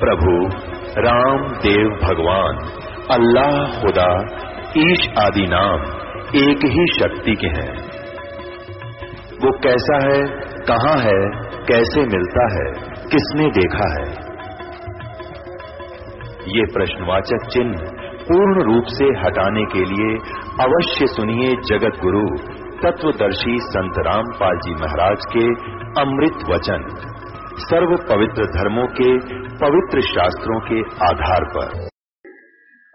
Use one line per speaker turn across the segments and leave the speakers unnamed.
प्रभु राम देव भगवान, अल्लाह, खुदा, ईश आदि नाम एक ही शक्ति के हैं। वो कैसा है, कहाँ है, कैसे मिलता है, किसने देखा है? ये प्रश्नवाचक चिन्ह पूर्ण रूप से हटाने के लिए अवश्य सुनिए जगत गुरु तत्वदर्शी संत रामपाल जी महाराज के अमृत वचन। सर्व पवित्र धर्मों के पवित्र शास्त्रों के आधार पर।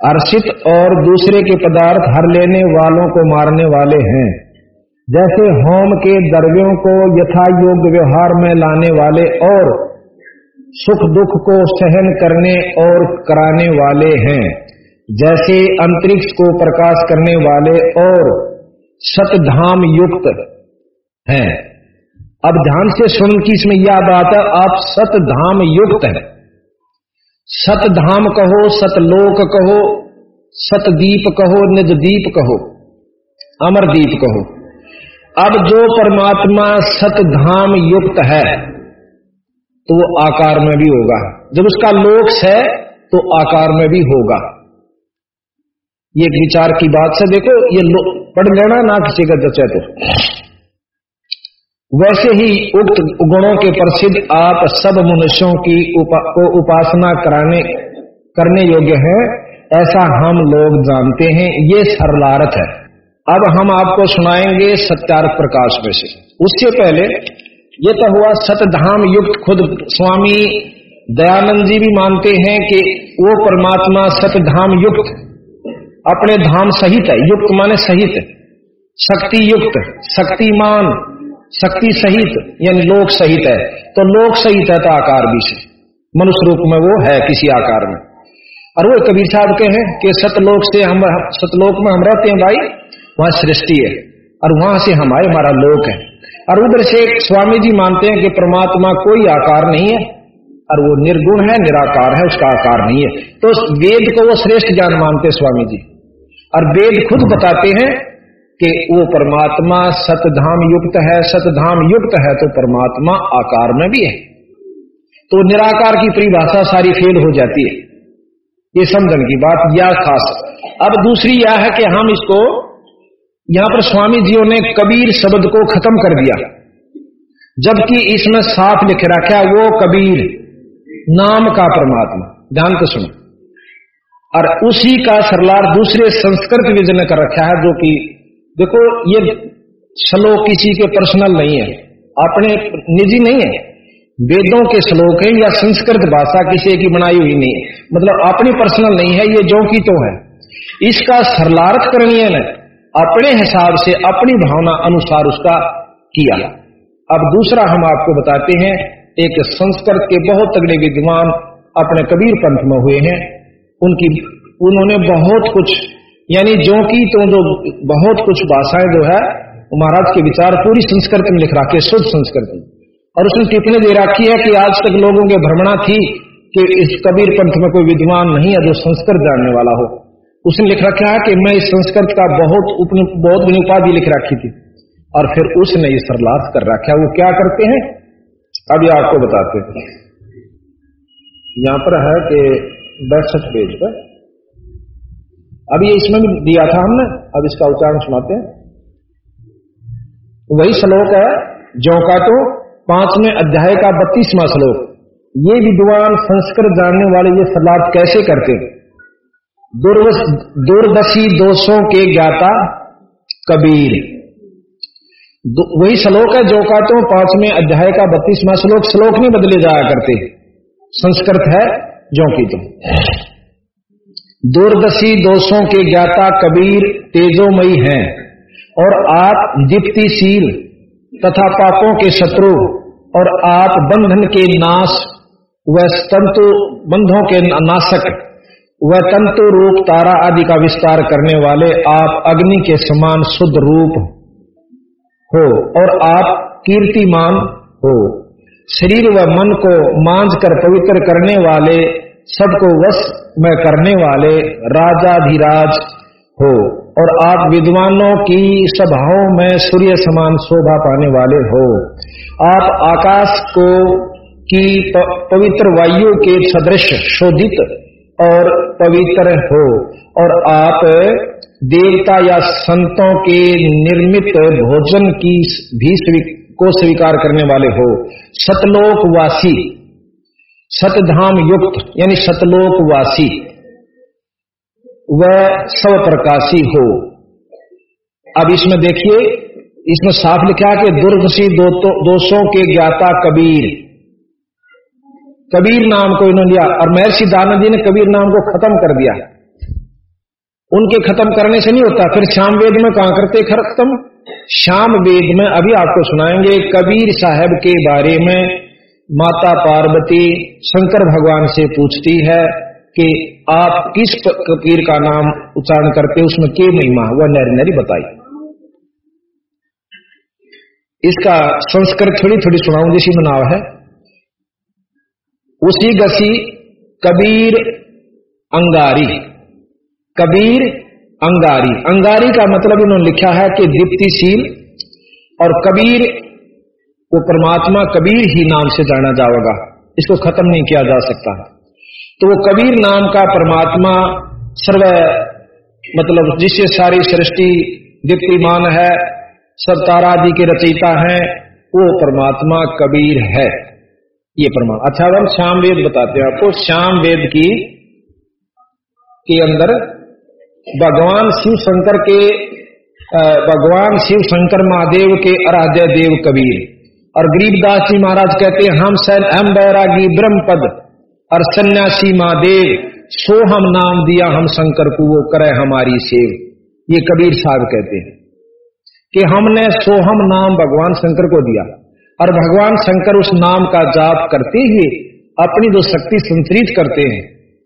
अर्षित और दूसरे के पदार्थ हर लेने वालों को मारने वाले हैं। जैसे होम के द्रव्यों को यथा योग्य व्यवहार में लाने वाले और सुख दुख को सहन करने और कराने वाले हैं। जैसे अंतरिक्ष को प्रकाश करने वाले और सतधाम युक्त हैं। अब ध्यान से सुन की इसमें यह बात है, आप सतधाम युक्त हैं। सतधाम कहो, सतलोक कहो, सतदीप कहो, निजदीप कहो, अमरदीप कहो। अब जो परमात्मा सतधाम युक्त है तो वो आकार में भी होगा। जब उसका लोक है तो आकार में भी होगा। ये एक विचार की बात से देखो, ये पढ़ लेना, ना किसी का जचे तो वैसे ही उक्त गुणों के प्रसिद्ध आप सब मनुष्यों की उपा, को उपासना कराने करने योग्य हैं ऐसा हम लोग जानते हैं ये सरलारथ है। अब हम आपको सुनाएँगे सत्यार्थ प्रकाश में से। उससे पहले ये तो हुआ सतधाम युक्त खुद स्वामी दयानंद जी भी मानते हैं कि वो परमात्मा सतधाम युक्त अपने धाम सहित है। युक्त माने सहित। शक्ति युक्त शक्तिमान शक्ति सहित, यानी लोक सहित है। तो लोक सहित है तो आकार भी से। मनुष्य रूप में वो है किसी आकार में। और वो कबीर साहब के हैं कि सतलोक से हम, सतलोक में हम रहते हैं भाई, वहाँ सृष्टि है। और वहाँ से हमारे हमारा लोक है। और उधर से स्वामी जी मानते हैं कि परमात्मा कोई आकार नहीं है, और वो निर्गुण है, निराकार है, उसका आकार नहीं है। तो वेद को वो श्रेष्ठ ज्ञान मानते स्वामी जी। और वेद खुद बताते हैं कि वो परमात्मा सतधाम युक्त है, सतधाम युक्त है तो परमात्मा आकार में भी है। तो निराकार की परिभाषा सारी फेल हो जाती है। ये समझन की बात या खास। अब दूसरी यह है कि हम इसको, यहाँ पर स्वामी जीओ ने कबीर शब्द को खत्म कर दिया। जबकि इसमें साफ़ लिख रखा वो कबीर, नाम का परमात्मा। ध्यान को सुनो। और उसी का सरलार दूसरे संस्कृत विजय ने कर रखा है, जो कि देखो, ये श्लोक किसी के पर्सनल नहीं है। अपने निजी नहीं है। वेदों के श्लोक है या संस्कृत भाषा किसी की बनाई हुई नहीं है। मतलब अपनी पर्सनल नहीं है, ये जो की तो है। इसका सरलार्थ करणीय ने, अपने हिसाब से अपनी भावना अनुसार उसका किया। अब दूसरा हम आपको बताते हैं, एक संस्कृत के बहुत तगड़े विद्वान अपने कबीर पंथ में हुए हैं। उनकी, उन्होंने बहुत कुछ यानी जो की तो जो बहुत कुछ भाषाएँ जो है महाराज के विचार पूरी संस्कृत में लिख रखी शुद्ध संस्कृत में। और उसने टिप्पणी दे रखी है कि आज तक लोगों के भ्रमणा थी कि इस कबीर पंथ में कोई विद्वान नहीं है जो संस्कृत जानने वाला हो। उसने लिख रखा है कि मैं इस संस्कृत का बहुत उपन, बहुत बड़ी उपाधि लिख रखी थी। और फिर उसने ये सरलार्थ कर रखा वो क्या करते हैं? अब आपको बताते हैं। यहाँ पर है कि बैसठ पेज पर अब ये इसमें भी दिया था हमने, अब इसका उच्चारण सुनाते हैं। वही श्लोक है, जो का तो पाँचवें अध्याय का बत्तीसवां श्लोक। ये विद्वान संस्कृत जानने वाले ये सलाद कैसे करते? दुर्दशी दोषों के ज्ञाता कबीर। वही श्लोक है, जो का तो पाँचवें अध्याय का बत्तीसवा श्लोक। श्लोक नहीं बदले जाया करते। संस्कृत है, जो की तो। दूरदशी दोषों के ज्ञाता कबीर तेजोमयी हैं और आप दीप्तिशील तथा पापों के शत्रु और आप बंधन के नाश व तंतु बंधों के नाशक व तंतु रूप तारा आदि का विस्तार करने वाले आप अग्नि के समान शुद्ध रूप हो और आप कीर्तिमान हो। शरीर व मन को मांझ कर पवित्र करने वाले सबको वश में करने वाले राजाधिराज हो और आप विद्वानों की सभाओं में सूर्य समान शोभा पाने वाले हो। आप आकाश को की पवित्र वायु के सदृश शोधित और पवित्र हो और आप देवता या संतों के निर्मित भोजन की भी को स्वीकार करने वाले हो। सतलोक वासी सतधाम युक्त यानी सतलोकवासी वह सब प्रकाशी हो। अब इसमें देखिए इसमें साफ़ लिखा कि दुर्दशी दो, दोषों के ज्ञाता कबीर। कबीर नाम को इन्होंने लिया और महर्षि दानंद ने कबीर नाम को खत्म कर दिया। उनके खत्म करने से नहीं होता फिर श्याम वेद में कहा करते खत्म? श्याम वेद में अभी आपको सुनाएँगे कबीर साहब के बारे में। माता पार्वती शंकर भगवान से पूछती है कि आप किस कबीर का नाम उच्चारण करते उसमें के महिमा वह नर नरी बताई। इसका संस्कृत थोड़ी थोड़ी सुनाऊ जैसी मनाव है। उसी गसी कबीर अंगारी। कबीर अंगारी। अंगारी का मतलब इन्होंने लिखा है कि दीप्तिशील और कबीर वो परमात्मा कबीर ही नाम से जाना जाएगा। इसको खत्म नहीं किया जा सकता। तो वो कबीर नाम का परमात्मा सर्व मतलब जिससे सारी सृष्टि दीप्तिमान है, सब तारादि के रचयिता हैं, वो परमात्मा कबीर है। ये प्रमाण अच्छा हम श्याम वेद बताते हैं आपको। श्याम वेद की, के अंदर भगवान शिव शंकर के भगवान शिव शंकर महादेव के आराध्य देव कबीर। और गरीबदास जी महाराज कहते हैं हम सन हम बैरागी ब्रह्म पद और सन्यासी महादेव सो हम नाम दिया हम शंकर को वो करे हमारी सेव। ये कबीर साहब कहते हैं कि हमने सोहम नाम भगवान शंकर को दिया। और भगवान शंकर उस नाम का जाप करते हुए अपनी जो शक्ति संतरित करते हैं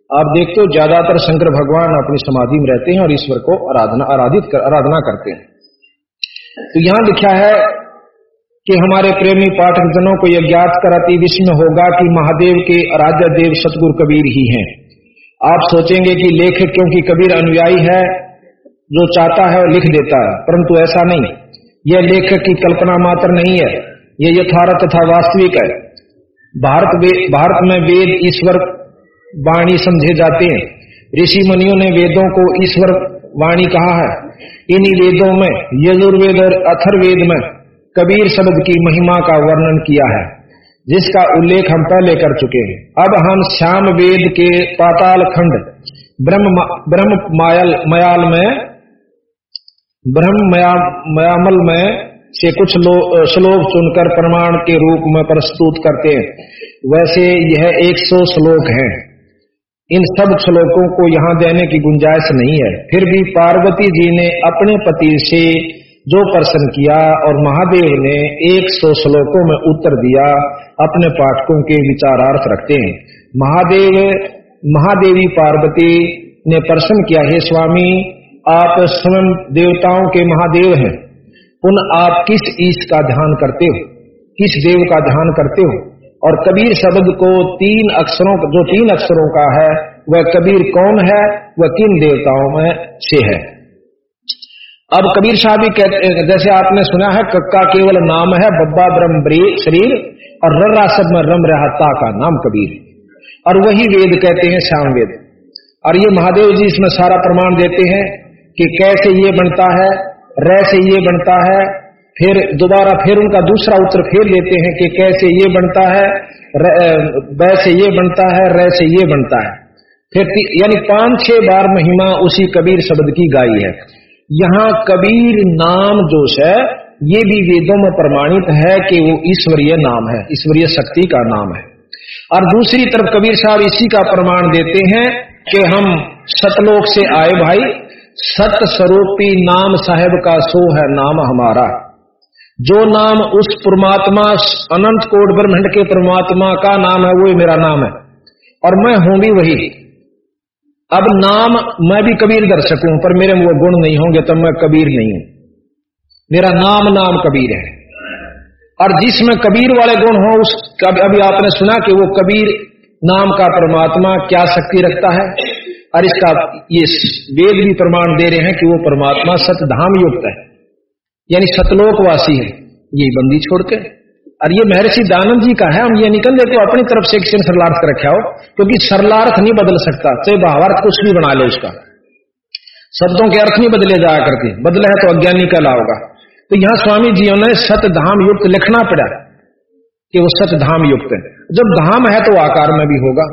आप देखते हो ज़्यादातर शंकर भगवान अपनी समाधि में रहते हैं और ईश्वर को आराधना आराधित कर, आराधना करते हैं। तो यहाँ लिखा है कि हमारे प्रेमी पाठक जनों को यह ज्ञात कर अति विस्म होगा कि महादेव के राजा देव सतगुरु कबीर ही हैं। आप सोचेंगे कि लेखक क्योंकि कबीर अनुयायी है, जो चाहता है लिख देता है, परंतु ऐसा नहीं। यह लेखक की कल्पना मात्र नहीं है ये यथार्थ तथा वास्तविक है। भारत भारत में वेद ईश्वर वाणी समझे जाते हैं। ऋषि मुनियों ने वेदों को ईश्वर वाणी कहा है। इन्हीं वेदों में यजुर्वेद और अथर्वेद में कबीर शब्द की महिमा का वर्णन किया है जिसका उल्लेख हम पहले कर चुके हैं। अब हम श्याम वेद के पाताल खंड ब्रह्म ब्रह्म मायल मयाल में ब्रह्म मया, मयामल में से कुछ श्लोक चुनकर प्रमाण के रूप में प्रस्तुत करते हैं। वैसे यह 100 श्लोक हैं। इन सब श्लोकों को यहाँ देने की गुंजाइश नहीं है। फिर भी पार्वती जी ने अपने पति से जो प्रश्न किया और महादेव ने 100 श्लोकों में उत्तर दिया, अपने पाठकों के विचारार्थ रखते हैं। महादेव, महादेवी पार्वती ने प्रश्न किया, हे स्वामी, आप स्वयं देवताओं के महादेव हैं। उन आप किस ईश का ध्यान करते हो? किस देव का ध्यान करते हो? और कबीर शब्द को तीन अक्षरों जो तीन अक्षरों का है, वह कबीर कौन है? वह किन देवताओं में से है? अब कबीर शाह भी कहते जैसे आपने सुना है कक्का केवल नाम है बब्बा ब्रह्म शरीर, और रर्रा सब में रम रहता का नाम कबीर। और वही वेद कहते हैं, श्याम वेद। और ये महादेव जी इसमें सारा प्रमाण देते हैं कि कैसे ये बनता है, र से ये बनता है, फिर दोबारा फिर उनका दूसरा उत्तर फिर लेते हैं कि कैसे ये बनता है ब से ये बनता है, र से ये बनता है। फिर यानी पाँच छह बार महिमा उसी कबीर शब्द की गाई है। यहाँ कबीर नाम जो है, ये भी वेदों में प्रमाणित है कि वो ईश्वरीय नाम है, ईश्वरीय शक्ति का नाम है। और दूसरी तरफ़ कबीर साहब इसी का प्रमाण देते हैं कि हम सतलोक से आए भाई सत स्वरूपी नाम साहेब का सो है नाम हमारा। जो नाम उस परमात्मा, अनंत कोट ब्रह्मंड के परमात्मा का नाम है, वही मेरा नाम है। और मैं हूँ भी वही। अब नाम मैं भी कबीर दर्शक हूँ पर मेरे वो गुण नहीं होंगे, तब मैं कबीर नहीं हूँ। मेरा नाम नाम कबीर है। और जिसमें कबीर वाले गुण हो, उस अभी आपने सुना कि वो कबीर नाम का परमात्मा क्या शक्ति रखता है? और इसका ये वेद भी प्रमाण दे रहे हैं कि वो परमात्मा सतधाम युक्त है। यानी सतलोकवासी है। ये बंदी छोड़ के और ये महर्षि दानंद जी का है, हम ये निकल देते हो, अपनी तरफ़ से एक सरलार्थ रखा हो क्योंकि सरलार्थ नहीं बदल सकता, चाहे भावार्थ कुछ भी बना ले उसका। शब्दों के अर्थ नहीं बदले जाया करते, बदले है तो अज्ञानी का होगा तो यहाँ स्वामी जी ने सत धाम युक्त लिखना पड़ा कि वो सत धाम युक्त है। जब धाम है तो आकार में भी होगा।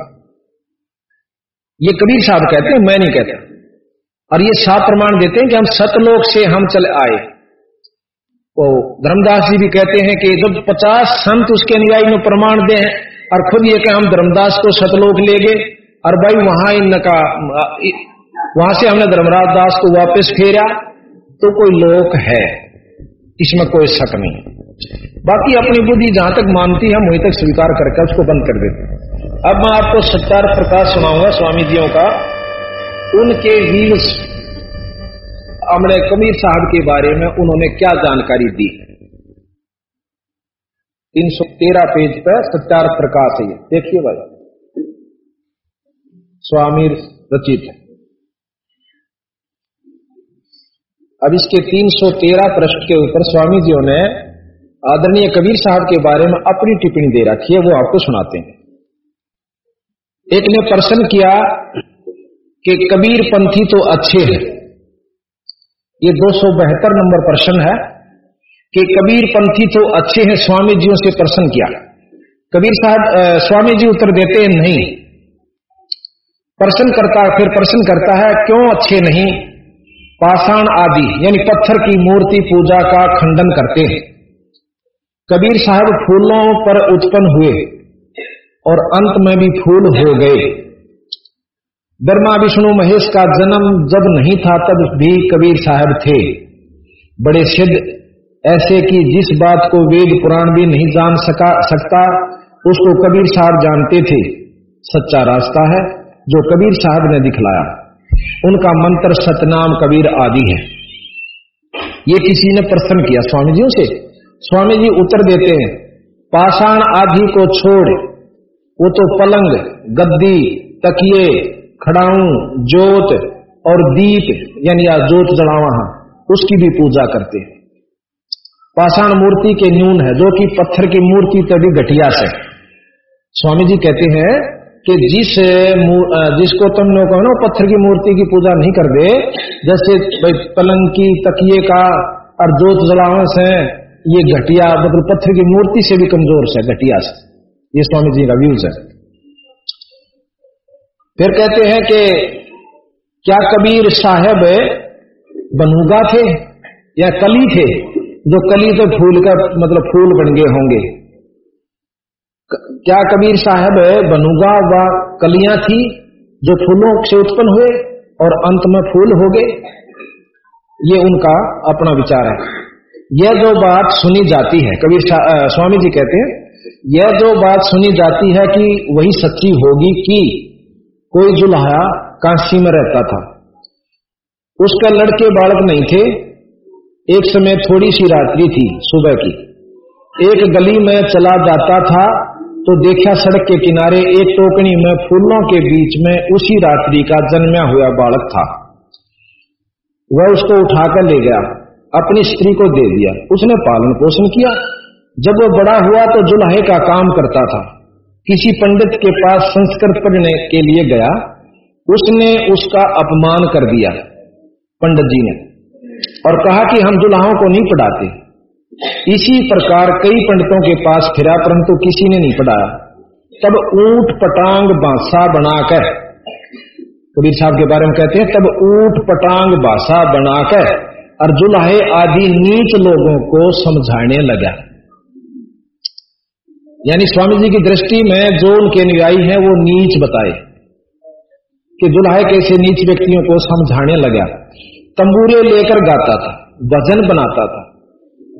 ये कबीर साहब कहते हैं, मैं नहीं कहता। और ये साफ़ प्रमाण देते हैं कि हम सतलोक से हम चले आए। वो धर्मदास जी भी कहते हैं कि जब पचास संत उसके अनुयायी में प्रमाण दे और खुद ये कि हम धर्मदास को सतलोक ले गए, और भाई वहाँ इनका वहाँ से हमने धर्मराज दास को वापस फेरा तो कोई लोक है, इसमें कोई शक नहीं। बाकी अपनी बुद्धि जहाँ तक मानती है वहीं तक स्वीकार करके उसको बंद कर देते अब मैं आपको सत्तार प्रकाश सुनाऊँगा स्वामी जियों का। उनके वील्स अमले कबीर साहब के बारे में उन्होंने क्या जानकारी दी? तीन सौ तेरह पेज पर सत्यार प्रकाश है देखिए भाई। स्वामी रचित अब इसके 313 प्रश्न के ऊपर स्वामी जी ने आदरणीय कबीर साहब के बारे में अपनी टिप्पणी दे रखी है, वो आपको सुनाते हैं। एक ने प्रश्न किया कि कबीर पंथी तो अच्छे हैं ये दो सौ बहत्तर नंबर प्रश्न है कि कबीर पंथी तो अच्छे हैं स्वामी जी से प्रश्न किया। कबीर साहब स्वामी जी उत्तर देते हैं नहीं। प्रश्न करता, फिर प्रश्न करता है, क्यों अच्छे नहीं? पाषाण आदि, यानी पत्थर की मूर्ति पूजा का खंडन करते हैं। कबीर साहब फूलों पर उत्पन्न हुए और अंत में भी फूल हो गए। ब्रह्मा विष्णु महेश का जन्म जब नहीं था, तब भी कबीर साहब थे। बड़े सिद्ध ऐसे कि जिस बात को वेद पुराण भी नहीं जान सका, सकता, उसको कबीर साहब जानते थे। सच्चा रास्ता है, जो कबीर साहब ने दिखलाया। उनका मंत्र सतनाम कबीर आदि है। ये किसी ने प्रश्न किया स्वामी जी से? स्वामी जी उत्तर देते हैं, पाषाण आदि को छोड़, वो तो पलंग, गद्दी, तकिए खड़ाऊ जोत और दीप, यानी आज जोत जलावा उसकी भी पूजा करते हैं। पाषाण मूर्ति के न्यून है, जो कि पत्थर की मूर्ति तभी घटिया से। स्वामी जी कहते हैं कि जिस जिसको तुम लोग कहो ना पत्थर की मूर्ति की पूजा नहीं कर दे, जैसे पलंग की तकिए का और जोत जलावा से, ये घटिया मतलब पत्थर की मूर्ति से भी कमज़ोर से, घटिया से। ये स्वामी जी का व्यूज़ है। फिर कहते हैं कि क्या कबीर साहब बनुगा थे या कली थे? जो कली तो फूल का मतलब फूल बन गए होंगे। क्या कबीर साहब बनुगा व कलियाँ थी जो फूलों से उत्पन्न हुए और अंत में फूल हो गए? ये उनका अपना विचार है। यह जो बात सुनी जाती है, कबीर स्वामी जी कहते हैं, यह जो बात सुनी जाती है कि वही सच्ची होगी कि कोई जुल्हा काशी में रहता था। उसका लड़के बालक नहीं थे। एक समय थोड़ी सी रात्रि थी सुबह की। एक गली में चला जाता था तो देखा सड़क के किनारे एक टोकनी में फूलों के बीच में उसी रात्रि का जन्मया हुआ बालक था। वह उसको उठाकर ले गया, अपनी स्त्री को दे दिया। उसने पालन पोषण किया। जब वह बड़ा हुआ तो जुल्हे का काम करता था। किसी पंडित के पास संस्कृत पढ़ने के लिए गया, उसने उसका अपमान कर दिया पंडित जी ने और कहा कि हम दुल्हाओं को नहीं पढ़ाते। इसी प्रकार कई पंडितों के पास फिरा, परंतु किसी ने नहीं पढ़ाया। तब ऊट पटांग बासा बनाकर, कबीर साहब के बारे में कहते हैं, तब ऊट पटांग बासा बनाकर और आदि नीच लोगों को समझाने लगा। यानी स्वामी जी की दृष्टि में जो उनके अनुयायी हैं, वो नीच बताए। कि दुल्हा कैसे नीच व्यक्तियों को समझाने लगा। तंबूरे लेकर गाता था, भजन बनाता था।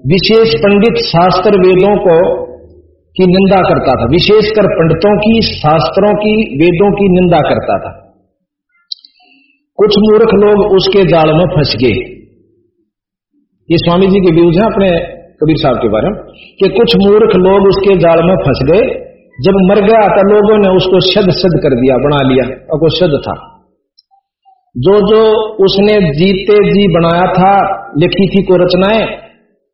विशेष पंडित शास्त्र वेदों को की निंदा करता था। विशेषकर पंडितों की, शास्त्रों की, वेदों की निंदा करता था। कुछ मूर्ख लोग उसके जाल में फंस गए। ये स्वामी जी के व्यूज़ अपने कबीर साहब के बारे में, कि कुछ मूर्ख लोग उसके जाल में फंस गए। जब मर गया तो लोगों ने उसको शद शद कर दिया, बना लिया, और वो शद था। जो जो उसने जीते जी बनाया था, लिखी थी को रचनाएँ,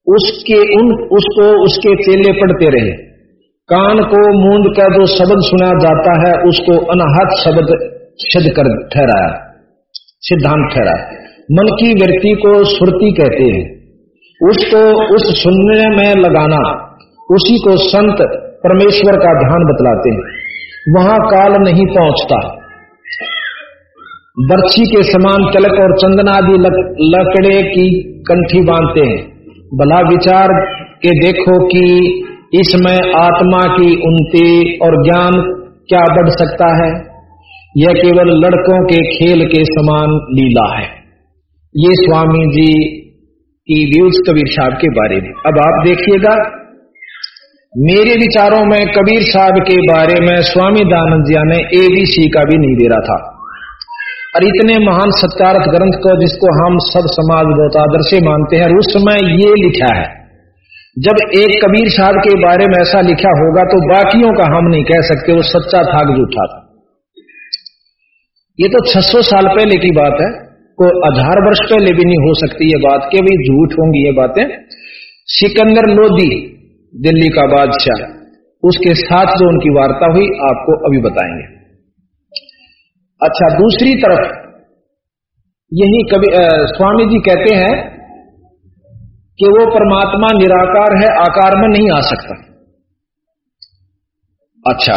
उसके उन, उसको उसके चेले पढ़ते रहे। कान को मूंद का जो शब्द सुना जाता है, उसको अनाहत शब्द सिद्ध कर ठहराया, सिद्धांत ठहरा मन की वृत्ति को सुरती कहते हैं। उसको उस सुनने में लगाना, उसी को संत परमेश्वर का ध्यान बतलाते हैं। वहाँ काल नहीं पहुँचता। बर्छी के समान तिलक और चंदन आदि लकड़े की कंठी बांधते हैं। भला विचार के देखो कि इसमें आत्मा की उन्नति और ज्ञान क्या बढ़ सकता है? यह केवल लड़कों के खेल के समान लीला है। ये स्वामी जी व्यूज़ कबीर साहब के बारे में। अब आप देखिएगा, मेरे विचारों में कबीर साहब के बारे में स्वामी दानंद जी ने एबीसी का भी नहीं दे रहा था। और इतने महान सत्कारत ग्रंथ को जिसको हम सब समाज बहुत आदर से मानते हैं उस समय ये लिखा है। जब एक कबीर साहब के बारे में ऐसा लिखा होगा तो बाकियों का हम नहीं कह सकते, वो सच्चा था झूठा था। ये तो 600 साल पहले की बात है। को हज़ार वर्ष पहले भी नहीं हो सकती ये बात के भी झूठ होंगी ये बातें। सिकंदर लोधी, दिल्ली का बादशाह, उसके साथ जो उनकी वार्ता हुई, आपको अभी बताएँगे। अच्छा दूसरी तरफ़, यही कभी स्वामी जी कहते हैं कि वो परमात्मा निराकार है, आकार में नहीं आ सकता। अच्छा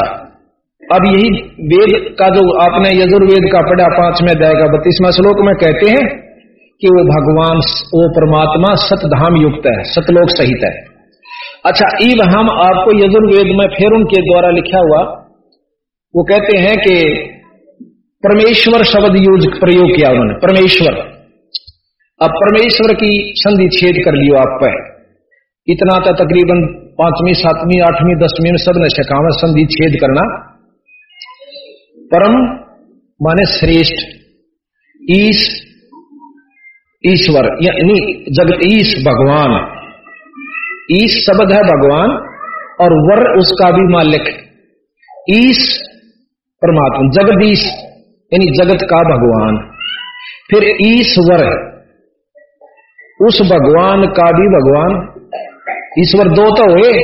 अब यही वेद का जो आपने यजुर्वेद का पढ़ा, पाँचवें अध्याय का बत्तीसवें श्लोक में कहते हैं कि वो भगवान, वो परमात्मा सतधाम युक्त है, सतलोक सहित है। अच्छा ईब हम आपको यजुर्वेद में फिर उनके द्वारा लिखा हुआ, वो कहते हैं कि परमेश्वर शब्द यूज़ प्रयोग किया उन्होंने, परमेश्वर। अब परमेश्वर की संधि छेद कर लियो आप पर इतना था तकरीबन पांचवी, सातवीं, आठवीं, दसवीं में सबने शिकावत संधि छेद करना। परम माने श्रेष्ठ, ईश, ईश्वर, यानी जगत ईश भगवान। ईश शब्द है भगवान, और वर उसका भी मालिक। ईश परमात्मा जगदीश यानी जगत का भगवान। फिर ईश्वर, उस भगवान का भी भगवान। ईश्वर दो तो हुए,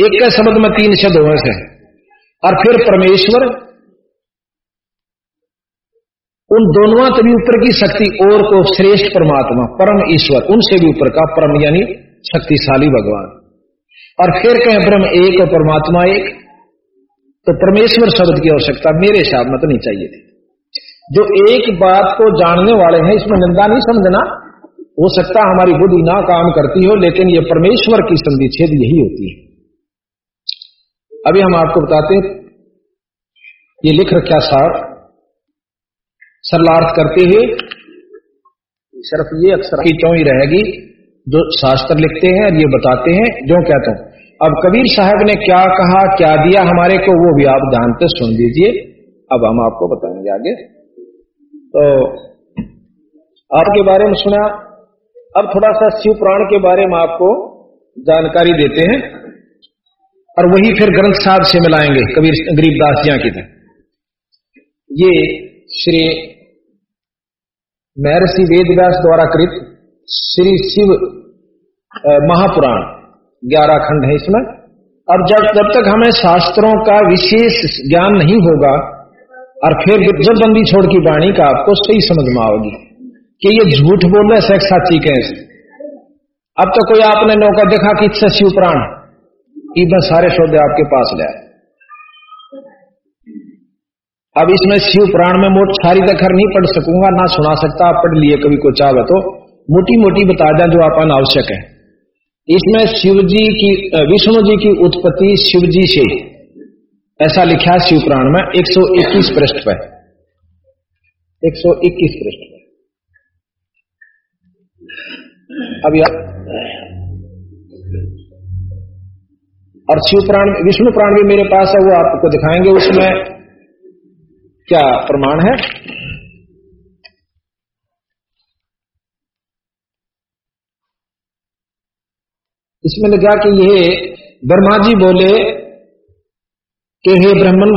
एक शब्द में तीन शब्द हुए से। और फिर परमेश्वर उन दोनों तभी ऊपर की शक्ति और को श्रेष्ठ परमात्मा, परम ईश्वर, उनसे भी ऊपर का परम यानी शक्तिशाली भगवान। और फिर कहें, ब्रह्म एक और परमात्मा एक। तो परमेश्वर शब्द की आवश्यकता मेरे हिसाब में तो नहीं चाहिए थी। जो एक बात को जानने वाले हैं, इसमें निंदा नहीं समझना। हो सकता हमारी बुद्धि ना काम करती हो, लेकिन ये परमेश्वर की संधि छेद यही होती है। अभी हम आपको बताते ये लिख रखा साहब सरलार्थ करते हुए सिर्फ़ ये अक्सर की चौई रहेगी जो शास्त्र लिखते हैं और ये बताते हैं जो कहते हैं। अब कबीर साहब ने क्या कहा क्या दिया हमारे को वो भी आप ध्यान से सुन लीजिए। अब हम आपको बताएँगे आगे। तो आपके बारे में सुना। अब थोड़ा सा शिव पुराण के बारे में आपको जानकारी देते हैं। और वही फिर ग्रंथ साहब से मिलाएँगे कबीर गरीबदास जी की तरह। ये श्री महर्षि वेदव्यास द्वारा कृत श्री शिव महापुराण, ग्यारह खंड है इसमें। अब जब जब तक हमें शास्त्रों का विशेष ज्ञान नहीं होगा, और फिर जब बंदी छोड़ की वाणी का आपको सही समझ में आओगी, कि ये झूठ बोल रहे सेक्स साची कैसे अब तो कोई आपने नौका देखा कि इच्छा शिव प्राण मैं सारे शोध आपके पास ले अब इसमें शिव प्राण में मोट सारी तखर नहीं पढ़ सकूँगा, ना सुना सकता आप पढ़ लिए कभी को चाहे तो। मोटी मोटी बता दें जो अपन आवश्यक है। इसमें शिव जी की विष्णु जी की उत्पत्ति शिव जी से। ऐसा लिखा है शिव पुराण में 121 पृष्ठ पर 121 पृष्ठ पर अब और शिव पुराण, विष्णु प्राण भी मेरे पास है, वो आपको दिखाएँगे उसमें। क्या प्रमाण है? इसमें लिखा कि ये ब्रह्मा जी बोले कि हे ब्राह्मण,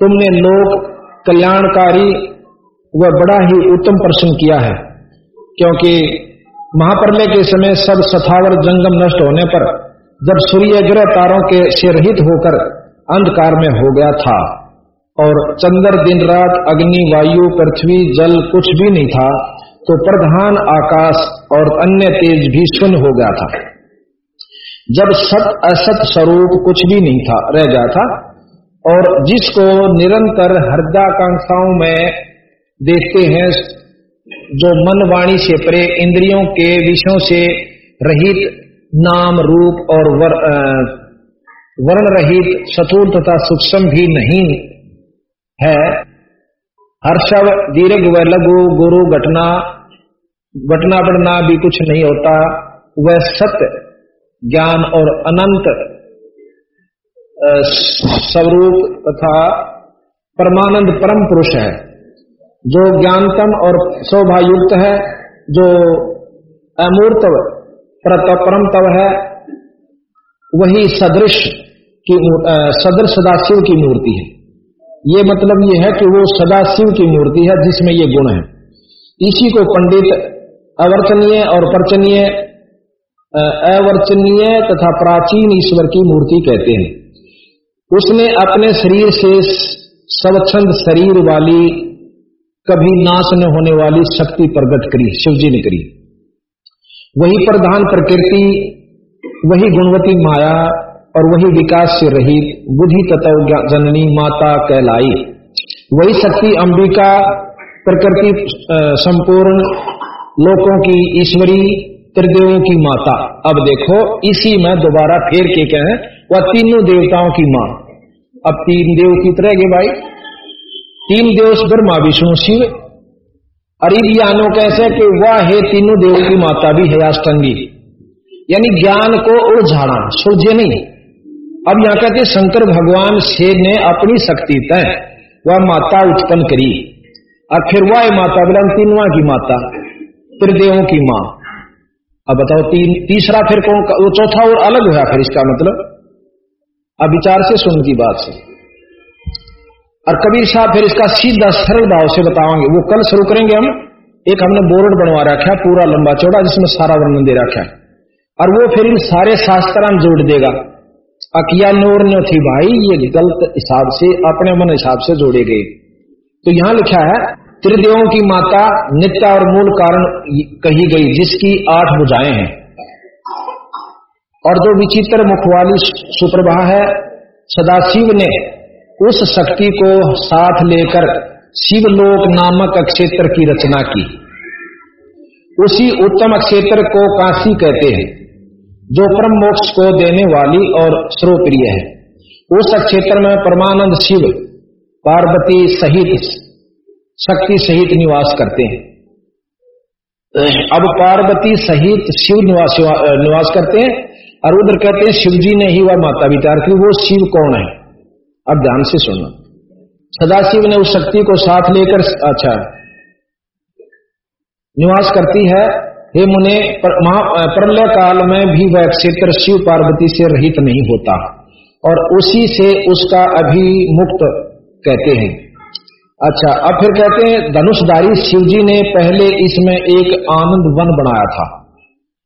तुमने लोक कल्याणकारी व बड़ा ही उत्तम प्रश्न किया है, क्योंकि महाप्रलय के समय सब सथावर जंगम नष्ट होने पर जब सूर्य ग्रह तारों के से रहित होकर अंधकार में हो गया था। और चंद्र दिन रात अग्नि वायु पृथ्वी जल कुछ भी नहीं था तो प्रधान आकाश और अन्य तेज भी शून्य हो गया था। जब सत असत स्वरूप कुछ भी नहीं था रह गया था और जिसको निरंतर हृदयाकांक्षाओं में देखते हैं जो मन वाणी से परे इंद्रियों के विषयों से रहित नाम रूप और वर, वर्ण रहित सतुर तथा सूक्ष्म भी नहीं है। हर्षव, दीर्घ व लघु गुरु, घटना घटना बढ़ना भी कुछ नहीं होता। वह सत्य, ज्ञान और अनंत स्वरूप तथा परमानंद परम पुरुष है। जो ज्ञानतम और शोभायुक्त है, जो अमूर्त परम तव है, वही सदृश की सदृश सदाशिव की मूर्ति है। ये मतलब ये है कि वो सदा शिव की मूर्ति है, जिसमें ये गुण है। इसी को पंडित अवर्चनीय और परचनीय अवर्चनीय तथा प्राचीन ईश्वर की मूर्ति कहते हैं। उसने अपने शरीर से स्वच्छंद शरीर वाली, कभी नाश न होने वाली शक्ति प्रकट करी, शिवजी ने करी। वही प्रधान प्रकृति, वही गुणवती माया और वही विकास से रहित बुद्धि तत्व जननी माता कहलाई। वही शक्ति अंबिका प्रकृति संपूर्ण लोकों की ईश्वरी, त्रिदेवों की माता। अब देखो, इसी में दोबारा फेर के कहें, वह तीनों देवताओं की माँ। अब तीन देव की तरह के भाई। तीन देव ब्रह्मा, विष्णु, शिव। अरिबियानो कैसे कि वह है तीनों देवों की माता भी है, अष्टंगी। यानी ज्ञान को उलझाना, सुलझे नहीं। अब यहाँ कहते शंकर भगवान से ने अपनी शक्ति तय। वह माता उत्पन्न करी। और फिर वह माता बोला तीनवा की माता, त्रिदेवों की माँ। अब बताओ, तीन तीसरा फिर कौन वो चौथा और अलग हुआ फिर इसका मतलब? अब विचार से सुन की बात से। और कबीर साहब फिर इसका सीधा सरल भाव से बताओगे वो कल शुरू करेंगे हम। एक हमने बोर्ड बनवा रखा पूरा लंबा चौड़ा, जिसमें सारा वर्णन दे रखा है। और वो फिर इन सारे शास्त्र जोड़ देगा। अकिया नोर नो थी भाई, ये गलत हिसाब से, अपने मन हिसाब से जोड़े गए। तो यहाँ लिखा है, त्रिदेवों की माता नित्य और मूल कारण कही गई, जिसकी आठ बुझाएँ हैं। और जो विचित्र मुख वाली सुप्रभा है, सदाशिव ने उस शक्ति को साथ लेकर शिवलोक नामक क्षेत्र की रचना की। उसी उत्तम क्षेत्र को काशी कहते हैं। जो परम मोक्ष को देने वाली और सर्वप्रिय है। उस क्षेत्र में परमानंद शिव, पार्वती सहित शक्ति सहित निवास करते हैं। अब पार्वती सहित शिव निवास निवास करते हैं और उधर कहते हैं शिव जी ने ही वह माता विचार की वो शिव कौन है? अब ध्यान से सुनना सदाशिव ने उस शक्ति को साथ लेकर अच्छा निवास करती है हे मुने प्रलय काल में भी वह क्षेत्र शिव पार्वती से रहित नहीं होता। और उसी से उसका अभिमुक्त कहते हैं। अच्छा अब फिर कहते हैं, धनुषधारी शिवजी ने पहले इसमें एक आनंद वन बनाया था।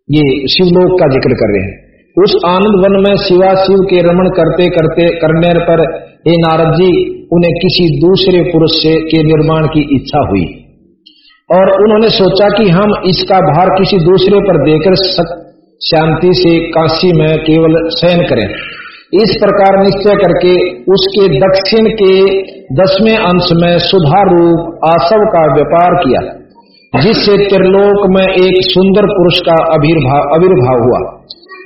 ये शिवलोक का ज़िक्र कर रहे हैं। उस आनंद वन में शिवा शिव के रमण करते करते करने पर, हे नारद जी, उन्हें किसी दूसरे पुरुष से के निर्माण की इच्छा हुई। और उन्होंने सोचा कि हम इसका भार किसी दूसरे पर देकर शांति से काशी में केवल शयन करें। इस प्रकार निश्चय करके उसके दक्षिण के दसवें अंश में सुधार रूप आसव का व्यापार किया, जिससे त्रिलोक में एक सुंदर पुरुष का आविर्भाव हुआ,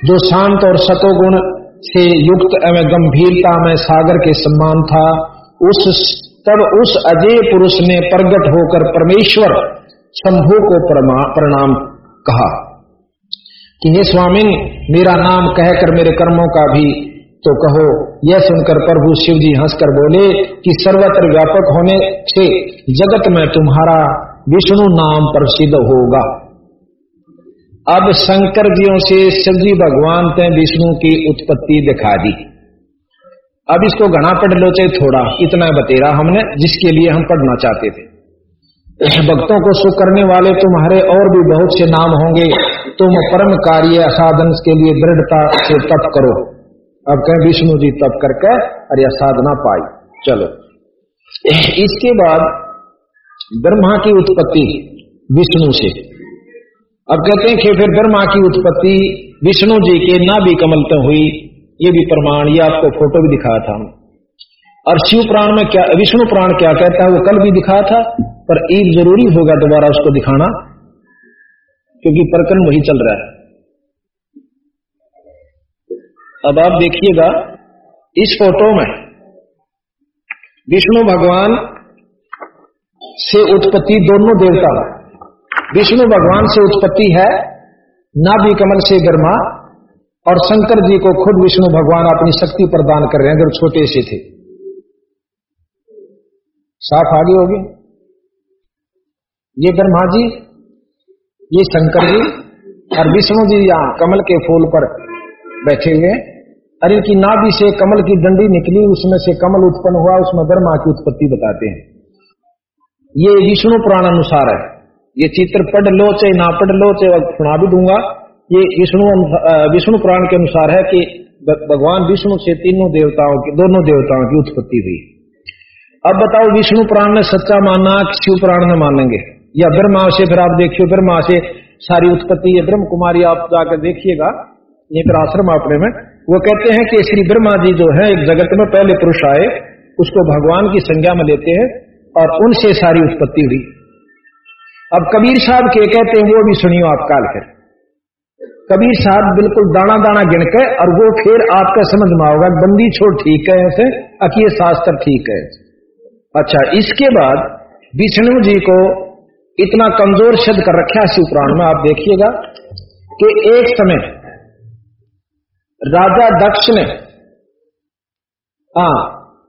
जो शांत और सतोगुण से युक्त एवं गंभीरता में सागर के सम्मान था, उस तब उस अजय पुरुष ने प्रगट होकर परमेश्वर शंभु को प्रणाम कहा कि हे स्वामी, मेरा नाम कहकर मेरे कर्मों का भी तो कहो। यह सुनकर प्रभु शिव जी हंसकर बोले कि सर्वत्र व्यापक होने से जगत में तुम्हारा विष्णु नाम प्रसिद्ध होगा। अब शंकर जियों से शिवजी भगवान ने विष्णु की उत्पत्ति दिखा दी। अब इसको घना पढ़ लो चाहे थोड़ा, इतना बतेरा हमने, जिसके लिए हम पढ़ना चाहते थे। भक्तों को सुख करने वाले तुम्हारे और भी बहुत से नाम होंगे। तुम परम कार्य साधन के लिए दृढ़ता से तप करो। अब कहें विष्णु जी तप करके यह साधना पाई। चलो। इसके बाद ब्रह्मा की उत्पत्ति विष्णु से। अब कहते हैं कि फिर ब्रह्मा की उत्पत्ति विष्णु जी के नाभि कमल तो हुई। ये भी प्रमाण, ये आपको फ़ोटो भी दिखाया था। और शिव प्राण में क्या, विष्णु प्राण क्या कहता है, वो कल भी दिखाया था, पर ईद ज़रूरी होगा दोबारा उसको दिखाना, क्योंकि प्रकरण वही चल रहा है। अब आप देखिएगा, इस फ़ोटो में विष्णु भगवान से उत्पत्ति दोनों देवता, विष्णु भगवान से उत्पत्ति है नाभि कमल से गर्मा और शंकर जी को खुद विष्णु भगवान अपनी शक्ति प्रदान कर रहे हैं, जब छोटे से थे। साफ़ आगे होगी ये ब्रह्मा जी, ये शंकर जी और विष्णु जी यहाँ कमल के फूल पर बैठे हुए अरे इनकी नाभि से कमल की डंडी निकली, उसमें से कमल उत्पन्न हुआ, उसमें ब्रह्मा की उत्पत्ति बताते हैं। ये विष्णु पुराण अनुसार है। ये चित्र पढ़ लो चाहे ना पढ़ लो चाहे सुना भी दूँगा। ये विष्णु विष्णु पुराण के अनुसार है कि भगवान विष्णु से तीनों देवताओं की दोनों देवताओं की उत्पत्ति हुई। अब बताओ विष्णु पुराण ने सच्चा माना शिव प्राण ने मानेंगे। या ब्रह्मा से फिर आप देखिए, ब्रह्मा से सारी उत्पत्ति है ब्रह्म कुमारी आप जाकर देखिएगा, ये फिर आश्रम अपने में। वो कहते हैं कि श्री ब्रह्मा जी जो है, एक जगत में पहले पुरुष आए, उसको भगवान की संज्ञा में लेते हैं और उनसे सारी उत्पत्ति हुई। अब कबीर साहब के कहते हैं, वो भी सुनियो आप काल फिर। कबीर साहब बिल्कुल दाना दाना गिन के, और वो फिर आपका समझ में आओगा, बंदी छोड़ ठीक है ऐसे, अकीय शास्त्र ठीक है। अच्छा इसके बाद विष्णु जी को इतना कमज़ोर शब्द कर रखा है शिवपुराण में, आप देखिएगा कि एक समय राजा दक्ष ने हाँ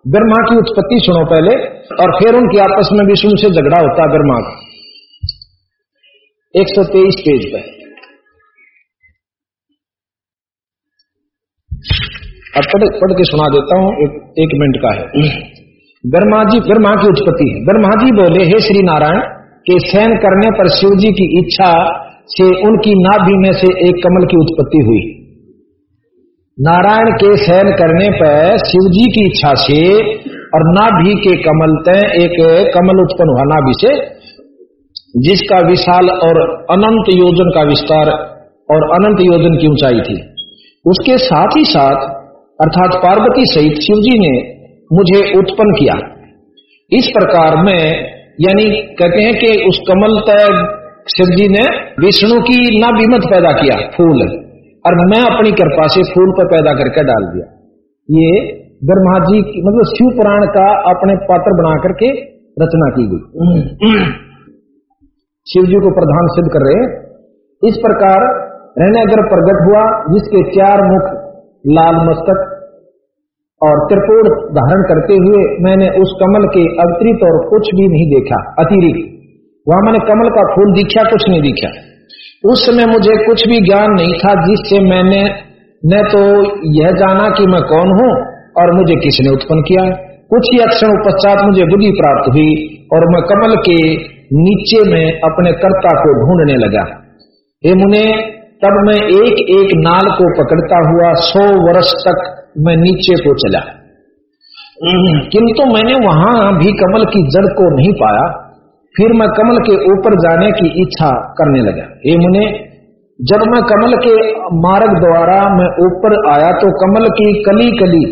ब्रह्मा की उत्पत्ति सुनो पहले, और फिर उनकी आपस में विष्णु से झगड़ा होता ब्रह्मा का। 123 पेज पे अब पढ़ पढ़ के सुना देता हूँ एक, एक मिनट का है। ब्रह्मा जी ब्रह्मा की उत्पत्ति है। ब्रह्मा जी बोले हे श्री नारायण के सहन करने पर शिव जी की इच्छा से उनकी नाभि में से एक कमल की उत्पत्ति हुई। नारायण के सहन करने पर शिव जी की इच्छा से और नाभि के कमल तय एक कमल उत्पन्न हुआ नाभि से जिसका विशाल और अनंत योजन का विस्तार और अनंत योजन की ऊंचाई थी। उसके साथ ही साथ अर्थात पार्वती सहित शिव जी ने मुझे उत्पन्न किया। इस प्रकार में, यानी कहते हैं कि उस कमल शिव जी ने विष्णु की ना विमत पैदा किया, फूल। और मैं अपनी कृपा से फूल पर पैदा करके डाल दिया। ये ब्रह्मा जी की मतलब शिव पुराण का अपने पात्र बना करके रचना की गई। शिव जी को प्रधान सिद्ध कर रहे इस प्रकार रहने अगर प्रगट हुआ, जिसके चार मुख लाल मस्तक और त्रिपुर धारण करते हुए मैंने उस कमल के अवतरित और कुछ भी नहीं देखा, अतिरिक्त। वहाँ मैंने कमल का फूल दिखा कुछ नहीं दिखा। उस समय मुझे कुछ भी ज्ञान नहीं था, जिससे मैंने न तो यह जाना कि मैं कौन हूँ और मुझे किसने उत्पन्न किया। कुछ ही अक्षण पश्चात मुझे बुद्धि प्राप्त हुई और मैं कमल के नीचे में अपने कर्ता को ढूँढने लगा। हे मुने तब मैं एक एक नाल को पकड़ता हुआ सौ वर्ष तक मैं नीचे को चला। किंतु मैंने वहाँ भी कमल की जड़ को नहीं पाया। फिर मैं कमल के ऊपर जाने की इच्छा करने लगा। हे मुने, जब मैं कमल के मार्ग द्वारा मैं ऊपर आया तो कमल की कली कली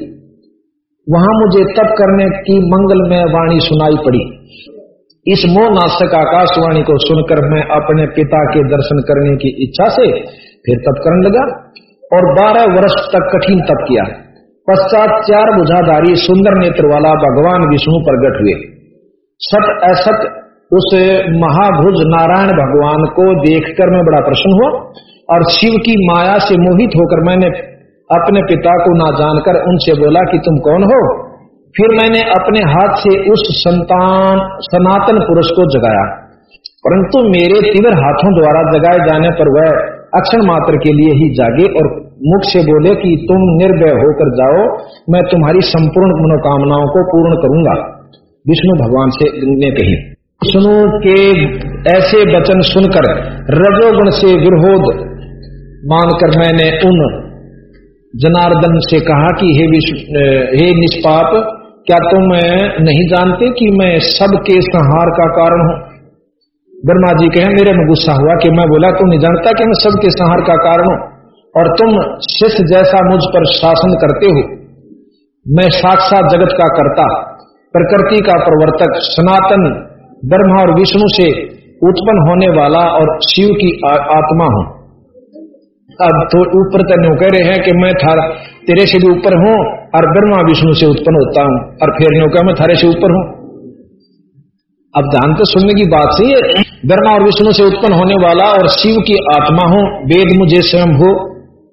वहाँ मुझे तप करने की मंगल में वाणी सुनाई पड़ी। इस मोह नाशक आकाशवाणी को सुनकर मैं अपने पिता के दर्शन करने की इच्छा से फिर तप करने लगा और बारह वर्ष तक कठिन तप किया। पश्चात चार बुझाधारी सुंदर नेत्र वाला भगवान विष्णु प्रकट हुए। सत असत उस महाभुज नारायण भगवान को देखकर मैं बड़ा प्रसन्न हुआ और शिव की माया से मोहित होकर मैंने अपने पिता को ना जानकर उनसे बोला कि तुम कौन हो? फिर मैंने अपने हाथ से उस संतान, सनातन पुरुष को जगाया। परंतु मेरे तीव्र हाथों द्वारा जगाए जाने पर वह अक्षर मात्र के लिए ही जागे और मुख से बोले कि तुम निर्भय होकर जाओ, मैं तुम्हारी संपूर्ण मनोकामनाओं को पूर्ण करूँगा। विष्णु भगवान से ने कही विष्णु के ऐसे वचन सुनकर रजोगुण से विरोध मानकर मैंने उन जनार्दन से कहा कि हे हे निष्पाप क्या तुम नहीं जानते कि मैं सबके संहार का कारण हूँ? ब्रह्मा जी कहे, मेरे में गुस्सा हुआ कि मैं बोला, तुम नहीं जानता कि मैं सबके संहार का कारण हूँ और तुम शिष्य जैसा मुझ पर शासन करते हो? मैं साक्षात जगत का कर्ता, प्रकृति का प्रवर्तक, सनातन, ब्रह्मा और विष्णु से उत्पन्न होने वाला और शिव की आत्मा हूँ। अब तो ऊपर तक कह रहे हैं कि मैं थार, तेरे से भी ऊपर हूँ और ब्रह्मा विष्णु से उत्पन्न होता हूँ, और फिर न्यू मैं थारे से ऊपर हूँ। अब ध्यान तो सुनने की बात सही है, ब्रह्मा और विष्णु से उत्पन्न होने वाला और शिव की आत्मा हूँ, वेद मुझे स्वयं हो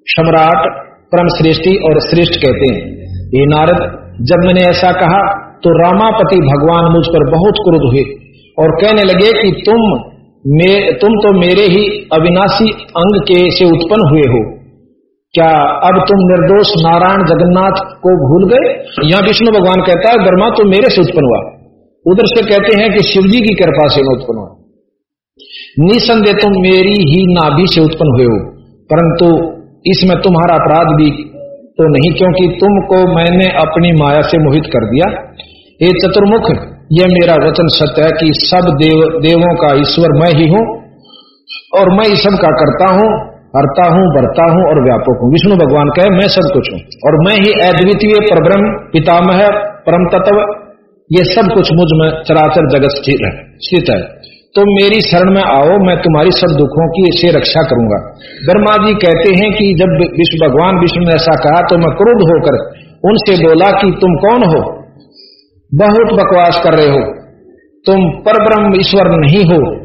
सम्राट, परम श्रेष्ठी और श्रेष्ठ कहते हैं। ये नारद, जब मैंने ऐसा कहा तो रामापति भगवान मुझ पर बहुत क्रोध हुए और कहने लगे कि तुम तुम तो मेरे ही अविनाशी अंग के से उत्पन्न हुए हो। क्या अब तुम निर्दोष नारायण जगन्नाथ को भूल गए? यहाँ विष्णु भगवान कहता है ब्रह्मा तो मेरे से उत्पन्न हुआ। उधर से कहते हैं कि शिवजी की कृपा से मैं उत्पन्न हुआ। निसंदेह तुम मेरी ही नाभि से उत्पन्न हुए हो। परंतु इसमें तुम्हारा अपराध भी तो नहीं, क्योंकि तुमको मैंने अपनी माया से मोहित कर दिया। ये चतुर्मुख यह मेरा वचन सत्य है कि सब देव, देवों का ईश्वर मैं ही हूँ और मैं इस सब का करता हूँ, हरता हूँ भरता हूँ और व्यापक हूँ। विष्णु भगवान कहे, मैं सब कुछ हूँ और मैं ही अद्वितीय परब्रह्म, पितामह, परम तत्व, ये सब कुछ मुझमें चराचर जगत स्थित है स्थित है। तो मेरी शरण में आओ, मैं तुम्हारी सब दुखों की इसे रक्षा करूँगा। ब्रह्मा जी कहते हैं कि जब विष्णु, भगवान विष्णु ने ऐसा कहा तो मैं क्रोध होकर उनसे बोला कि तुम कौन हो? बहुत बकवास कर रहे हो। तुम पर ब्रह्म ईश्वर नहीं हो।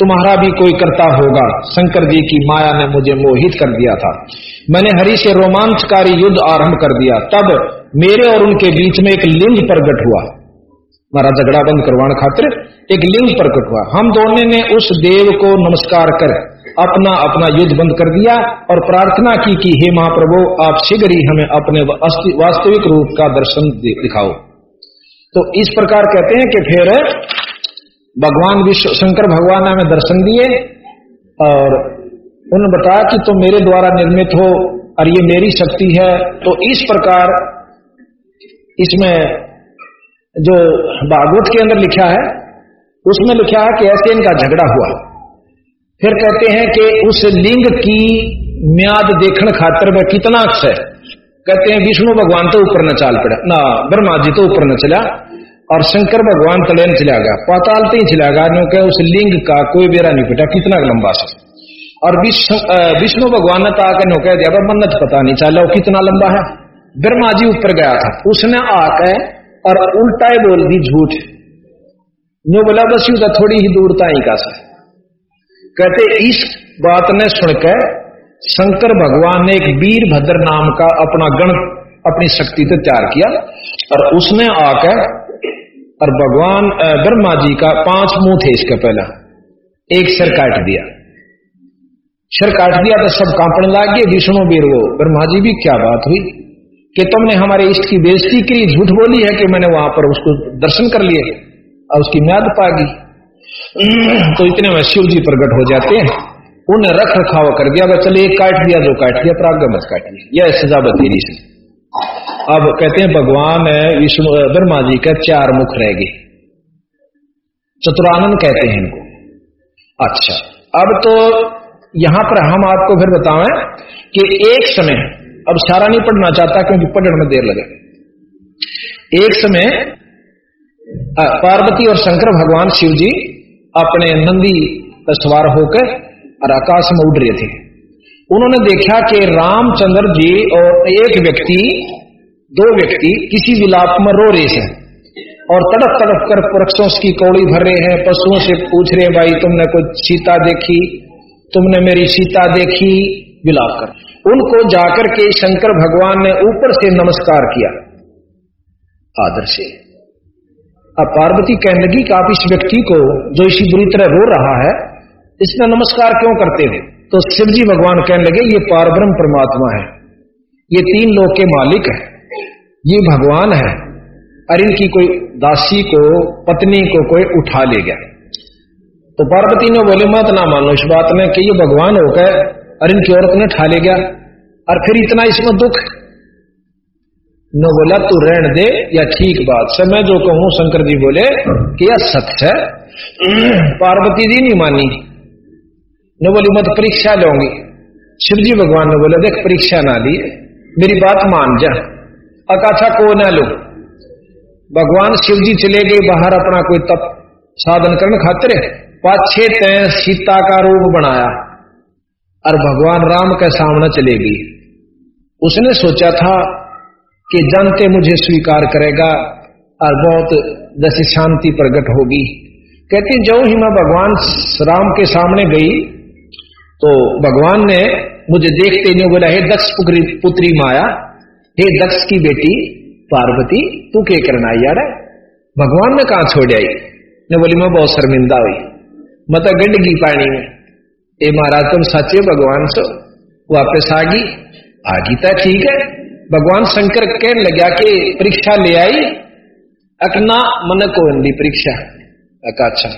तुम्हारा भी कोई करता होगा। शंकर जी की माया ने मुझे मोहित कर दिया था। मैंने हरि से रोमांचकारी युद्ध आरंभ कर दिया। तब मेरे और उनके बीच में एक लिंग प्रकट हुआ। हमारा झगड़ा बंद करवाने खातिर एक लिंग प्रकट हुआ। हम दोनों ने उस देव को नमस्कार कर अपना अपना युद्ध बंद कर दिया और प्रार्थना की कि, हे महाप्रभु, आप शीघ्र ही हमें अपने वास्तविक रूप का दर्शन दिखाओ। तो इस प्रकार कहते हैं कि फिर भगवान विश्व, शंकर भगवान ने हमें दर्शन दिए और उन्होंने बताया कि तुम मेरे द्वारा निर्मित हो और ये मेरी शक्ति है। तो इस प्रकार इसमें जो भागवत के अंदर लिखा है, उसमें लिखा है कि ऐसे इनका झगड़ा हुआ। फिर कहते हैं कि उस लिंग की म्याद देखने खातर वह कितना अक्ष है। कहते हैं, विष्णु भगवान तो ऊपर न चाल पड़ा। ना, ब्रह्मा जी तो ऊपर न चला। और शंकर भगवान तलेन गया पाताल ही चला गया क्योंकि उस लिंग का कोई बेरा नहीं पिटा। कितना लंबा से और विष्णु भगवान ने तो आकर नो कह दिया मन्नत पता नहीं चला, वो कितना लंबा है? ब्रह्मा जी ऊपर गया था। उसने आकर और उल्टा ही बोल दी झूठ। नो बोला, बस यू थोड़ी ही दूरता ही का सर कहते, इस बात ने सुनकर शंकर भगवान ने एक वीरभद्र नाम का अपना गण, अपनी शक्ति से तैयार किया। और उसने आकर और भगवान ब्रह्मा जी का पाँच मुँह थे इसका पहला। एक सर काट दिया। सर काट दिया तो सब कांपने लग गए विष्णु बीर वो ब्रह्मा जी भी क्या बात हुई? कि तुमने हमारे इष्ट की बेइज्जती करी झूठ बोली है कि मैंने वहाँ पर उसको दर्शन कर लिए और उसकी म्याद पा गई तो इतने में शिव जी प्रकट हो जाते हैं। उन्हें रख रखाव कर दिया चले एक काट दिया, जो काट दिया, प्राग्ञ मत काट दिया यह सजा बतेरी से। अब कहते हैं भगवान विष्णु ब्रह्मा जी का चार मुख रह गए। चतुरानंद कहते हैं इनको। अच्छा अब तो यहाँ पर हम आपको फिर बताएँ कि एक समय, अब सारा नहीं पढ़ना चाहता क्योंकि पढ़ने में देर लगे। एक समय पार्वती और शंकर भगवान शिव जी अपने नंदी सवार होकर और आकाश में उड़ रहे थे। उन्होंने देखा कि रामचंद्र जी और एक व्यक्ति दो व्यक्ति किसी विलाप में रो रहे हैं और तड़प तड़प कर वृक्षों की कौड़ी भर रहे हैं, पशुओं से पूछ रहे हैं, भाई, तुमने कोई सीता देखी? तुमने मेरी सीता देखी? विलाप कर। उनको जाकर के शंकर भगवान ने ऊपर से नमस्कार किया। आदर से। अब पार्वती कहने लगी कि आप इस व्यक्ति को जो इसी बुरी तरह रो रहा है, इसमें नमस्कार क्यों करते हैं? तो शिवजी भगवान कहने लगे, ये पारब्रह्म परमात्मा है। ये तीन लोग के मालिक है। ये भगवान है। और इनकी कोई दासी को, पत्नी को कोई उठा ले गया। तो पार्वती ने बोले, मत ना मानो इस बात में कि ये भगवान हो गए, और इनकी औरत ने उठा ले गया। और फिर इतना इसमें दुख। न बोला, तू रहन दे, या ठीक बात से मैं जो कहूँ, शंकर जी बोले, कि यह सत्य है। पार्वती जी नहीं मानी। न बोली, मत परीक्षा लूँगी शिव जी भगवान ने बोले, देख, परीक्षा ना ली। मेरी बात मान जा। अकाछा को न लो? भगवान शिव जी चले गए, बाहर अपना कोई तप साधन करने खातिर। पाछे तय सीता का रूप बनाया और भगवान राम के सामने चले गई उसने सोचा था कि जानते मुझे स्वीकार करेगा और बहुत जैसी शांति प्रकट होगी। कहती जो ही मैं भगवान राम के सामने गई तो भगवान ने मुझे देखते नहीं बोला, हे दक्ष पुत्री पुत्री माया हे दक्ष की बेटी, पार्वती, तू के करना यार भगवान ने कहा छोड़ आई? ने बोली, मैं बहुत शर्मिंदा हुई। मत गंडगी पानी में। ए महाराज, तुम सच्चे भगवान सो। वापस आ गई। आ गई तो ठीक है। भगवान शंकर कहने लग्या कि परीक्षा ले आई। अकना मन को परीक्षा। अच्छा।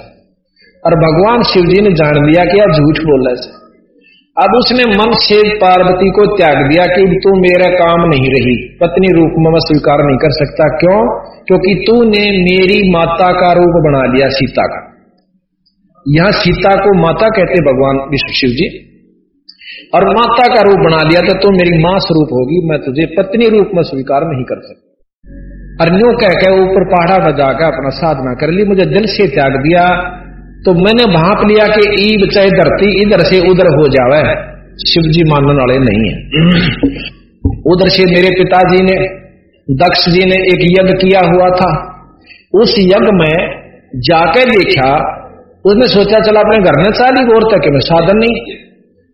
और भगवान शिव जी ने जान लिया कि यह झूठ बोला से अब उसने मन से पार्वती को त्याग दिया कि तू मेरा काम नहीं रही। पत्नी रूप में मैं स्वीकार नहीं कर सकता। क्यों? क्योंकि तूने मेरी माता का रूप बना लिया सीता का। यहाँ सीता को माता कहते भगवान विष्णु शिव जी। और माता का रूप बना लिया तो तू मेरी माँ स्वरूप होगी। मैं तुझे पत्नी रूप में स्वीकार नहीं कर सकता। और न्यू कह के ऊपर पहाड़ा बजा के अपना साधना कर ली। मुझे दिल से त्याग दिया। तो मैंने भाप लिया कि ईब चाहे धरती इधर से उधर हो जावे। शिव जी मानने वाले नहीं है। उधर से मेरे पिताजी ने, दक्ष जी ने एक यज्ञ किया हुआ था। उस यज्ञ में जाके देखा, उसने सोचा, चला अपने घर में चाली और तक में साधन नहीं।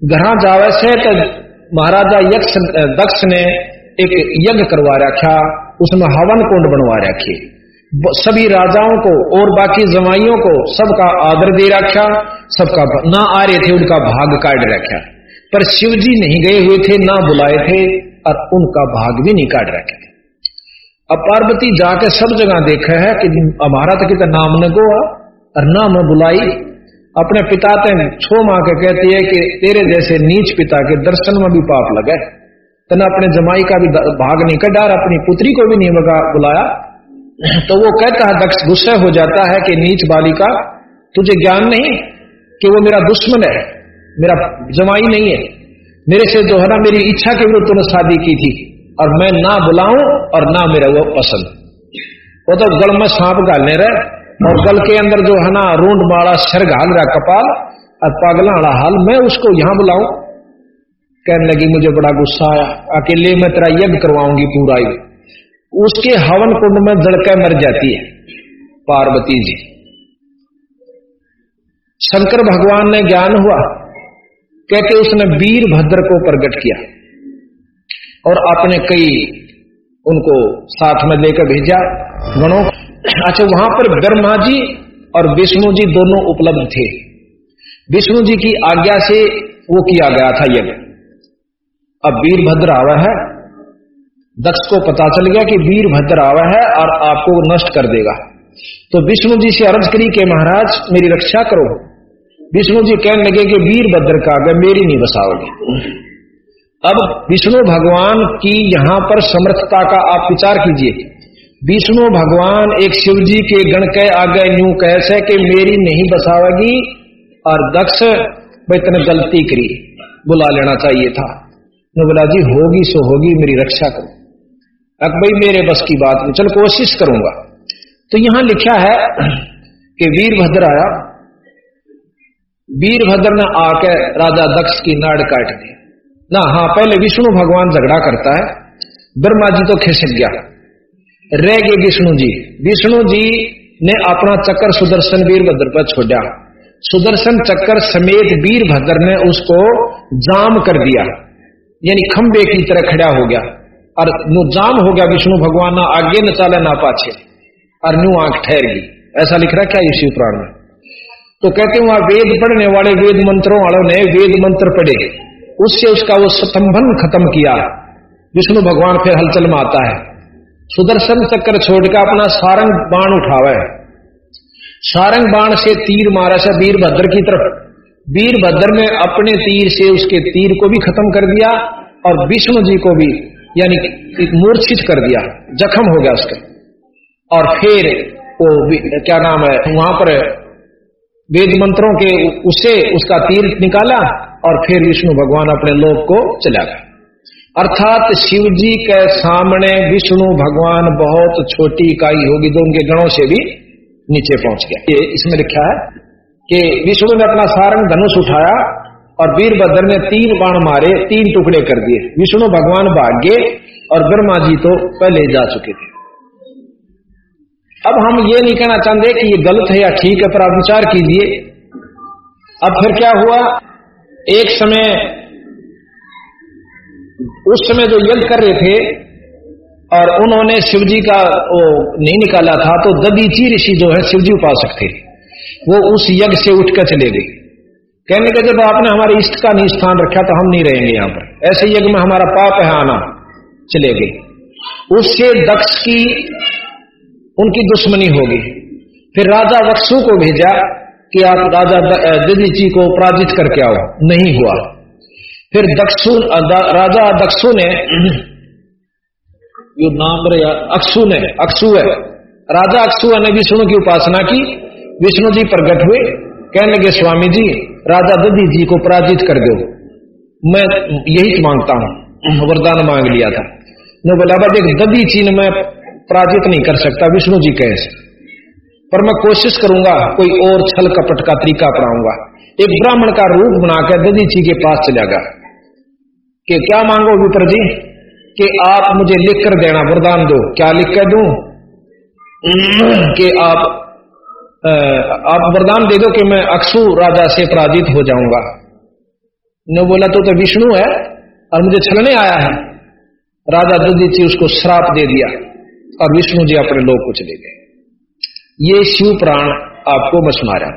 घर जावे से तो महाराजा यक्ष, दक्ष ने एक यज्ञ करवा रखा, उसमें हवन कुंड बनवा रखे। सभी राजाओं को और बाकी जमाइयों को सबका आदर दे रखा, सबका ना आ रहे थे, उनका भाग काट रखा। पर शिव जी नहीं गए हुए थे, ना बुलाए थे, और उनका भाग भी नहीं काट रखे अब पार्वती जाके सब जगह देखा है कि हमारा तो कितना नाम न गोआ और ना मैं बुलाई। अपने पिता ते छो माँ के कहती है कि तेरे जैसे नीच पिता के दर्शन में भी पाप लगे। तना अपने जमाई का भी भाग नहीं कटा अपनी पुत्री को भी नहीं बुलाया। तो वो कहता है दक्ष गुस्से हो जाता है कि नीच बालिका, तुझे ज्ञान नहीं कि वो मेरा दुश्मन है, मेरा जमाई नहीं है। मेरे से जो है ना, मेरी इच्छा के विरुद्ध तूने शादी की थी, और मैं ना बुलाऊं और ना मेरा वो पसंद। वो तो गल में सांप गालने रहे, और गल के अंदर जो है ना, रूंड माड़ा, सर घाल रहा कपाल, और पागला वाला हाल, मैं उसको यहाँ बुलाऊं। कहने लगी, मुझे बड़ा गुस्सा आया, अकेले मैं तेरा यज्ञ करवाऊँगी पूरा ही। उसके हवन कुंड में जड़कर मर जाती है। पार्वती जी। शंकर भगवान ने ज्ञान हुआ, कहते उसने वीर भद्र को प्रकट किया और अपने कई उनको साथ में लेकर भेजा। गणों अच्छा वहाँ पर ब्रह्मा जी और विष्णु जी दोनों उपलब्ध थे। विष्णु जी की आज्ञा से वो किया गया था यज्ञ। अब वीरभद्र आवा है। दक्ष को पता चल गया कि वीर भद्र आवा है और आपको नष्ट कर देगा। तो विष्णु जी से अर्ज़ करी के महाराज, मेरी रक्षा करो। विष्णु जी कहने लगे कि वीर भद्र का अगर मेरी नहीं बसाओगे। अब विष्णु भगवान की यहाँ पर समर्थता का आप विचार कीजिए। विष्णु भगवान एक शिव जी के गण के आगे यूँ कैसे कि मेरी नहीं बसावेगी और दक्ष इतने गलती करी, बुला लेना चाहिए था। बोला, जी, होगी सो होगी, मेरी रक्षा करो। अब भाई मेरे बस की बात नहीं चल कोशिश करूँगा। तो यहाँ लिखा है कि वीरभद्र आया। वीरभद्र ने आकर राजा दक्ष की नाड़ काट दी। ना हाँ पहले विष्णु भगवान झगड़ा करता है, ब्रह्मा जी तो खिसक गया। रह गए विष्णु जी। विष्णु जी ने अपना चक्कर सुदर्शन वीरभद्र पर छोड़ा। सुदर्शन चक्कर समेत वीरभद्र ने उसको जाम कर दिया। यानी खंबे की तरह खड़ा हो गया। और नु जाम हो गया विष्णु भगवान, ना आगे न चाले, ना पाछे। और न्यू आँख ठहर गई। ऐसा लिख रहा क्या इसी पुराण में। तो कहते हैं, वहाँ वेद पढ़ने वाले वेद मंत्रों वालों ने वेद मंत्र पढ़े। उससे उसका वो स्तंभन खत्म किया। विष्णु भगवान फिर हलचल में आता है। सुदर्शन चक्कर छोड़कर अपना सारंग बाण उठावे। सारंग बाण से तीर मारा से वीरभद्र की तरफ़। वीरभद्र ने अपने तीर से उसके तीर को भी खत्म कर दिया और विष्णु जी को भी यानी मूर्छित कर दिया, जख्म हो गया उसका। और फिर वो क्या नाम है, वहाँ पर वेद मंत्रों के उसे, उसका तीर निकाला और फिर विष्णु भगवान अपने लोक को चला गया। अर्थात शिव जी के सामने विष्णु भगवान बहुत छोटी इकाई होगी जो उनके गणों से भी नीचे पहुँच गया। ये इसमें लिखा है कि विष्णु ने अपना सारंग धनुष उठाया और वीरभद्र ने तीन बाण मारे, तीन टुकड़े कर दिए। विष्णु भगवान भाग्य और ब्रह्मा जी तो पहले जा चुके थे। अब हम ये नहीं कहना चाहते कि ये गलत है या ठीक है, पर आप विचार कीजिए। अब फिर क्या हुआ? एक समय, उस समय जो यज्ञ कर रहे थे और उन्होंने शिवजी का वो नहीं निकाला था तो ददीची ऋषि जो है शिवजी उपासक थे। वो उस यज्ञ से उठकर चले गए। कहने के जब आपने हमारे इष्ट का नहीं स्थान रखा तो हम नहीं रहेंगे यहाँ पर। ऐसे यज्ञ में हमारा पाप है आना, चले गए। उससे दक्ष की उनकी दुश्मनी होगी। फिर राजा वत्सु को भेजा कि आप राजा ददी जी को पराजित करके आओ। नहीं हुआ। फिर दक्षु राजा दक्षु ने, जो नाम अक्षु ने, अक्षु है। राजा अक्षु ने विष्णु की उपासना की। विष्णु जी प्रकट हुए। कहने लगे, स्वामी जी, राजा दधी जी को पराजित कर दो। मैं यही माँगता हूँ, वरदान मांग लिया था। मैं बोला देख दधी चीन में पराजित नहीं कर सकता, विष्णु जी कैसे? पर मैं कोशिश करूँगा, कोई और छल कपट का तरीका अपनाऊँगा। एक ब्राह्मण का रूप बनाकर दधी जी के पास चला गया। कि क्या मांगो विप्र जी? कि आप मुझे लिख कर देना, वरदान दो। क्या लिख कर दू? कि आप आप वरदान दे दो कि मैं अक्षु राजा से पराजित हो जाऊँगा। ने बोला तो तो विष्णु है और मुझे छलने आया है। राजा दधी जी उसको श्राप दे दिया और विष्णु जी अपने लोग को चले गए। ये शिव प्राण आपको बस मारा।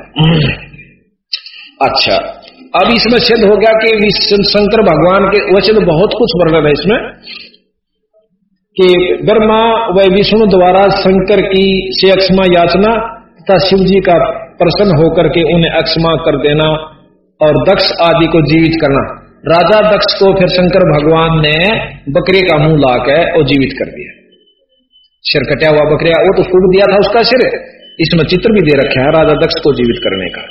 अच्छा अब इसमें सिद्ध हो गया कि शंकर भगवान के तो बहुत कुछ वर्णन है इसमें कि ब्रह्मा व विष्णु द्वारा शंकर की से अक्षमा याचना तथा शिव जी का प्रसन्न होकर के उन्हें अक्षमा कर देना और दक्ष आदि को जीवित करना। राजा दक्ष को फिर शंकर भगवान ने बकरे का मुँह ला लाकर और जीवित कर दिया। सिर कटा हुआ बकरिया वो तो फूट दिया था उसका सिर। इसमें चित्र भी दे रखा है राजा दक्ष को जीवित करने का।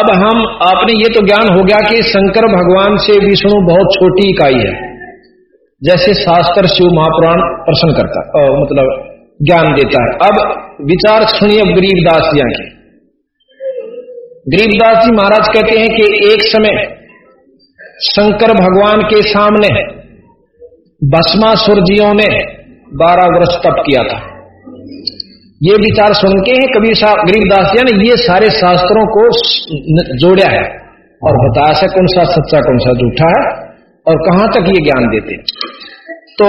अब हम, आपने ये तो ज्ञान हो गया कि शंकर भगवान से विष्णु बहुत छोटी इकाई है। जैसे शास्त्र शिव महापुराण प्रश्न करता मतलब ज्ञान देता है। अब विचार सुनिए गरीबदास जी की। गरीबदास जी महाराज कहते हैं कि एक समय शंकर भगवान के सामने भस्मासुर जियों ने बारह वर्ष तप किया था। ये विचार सुन के हैं कबीर साहब गरीबदास जी ने ये सारे शास्त्रों को जोड़ा है और बताया से कौन सा सच्चा, कौन सा झूठा है और कहाँ तक ये ज्ञान देते तो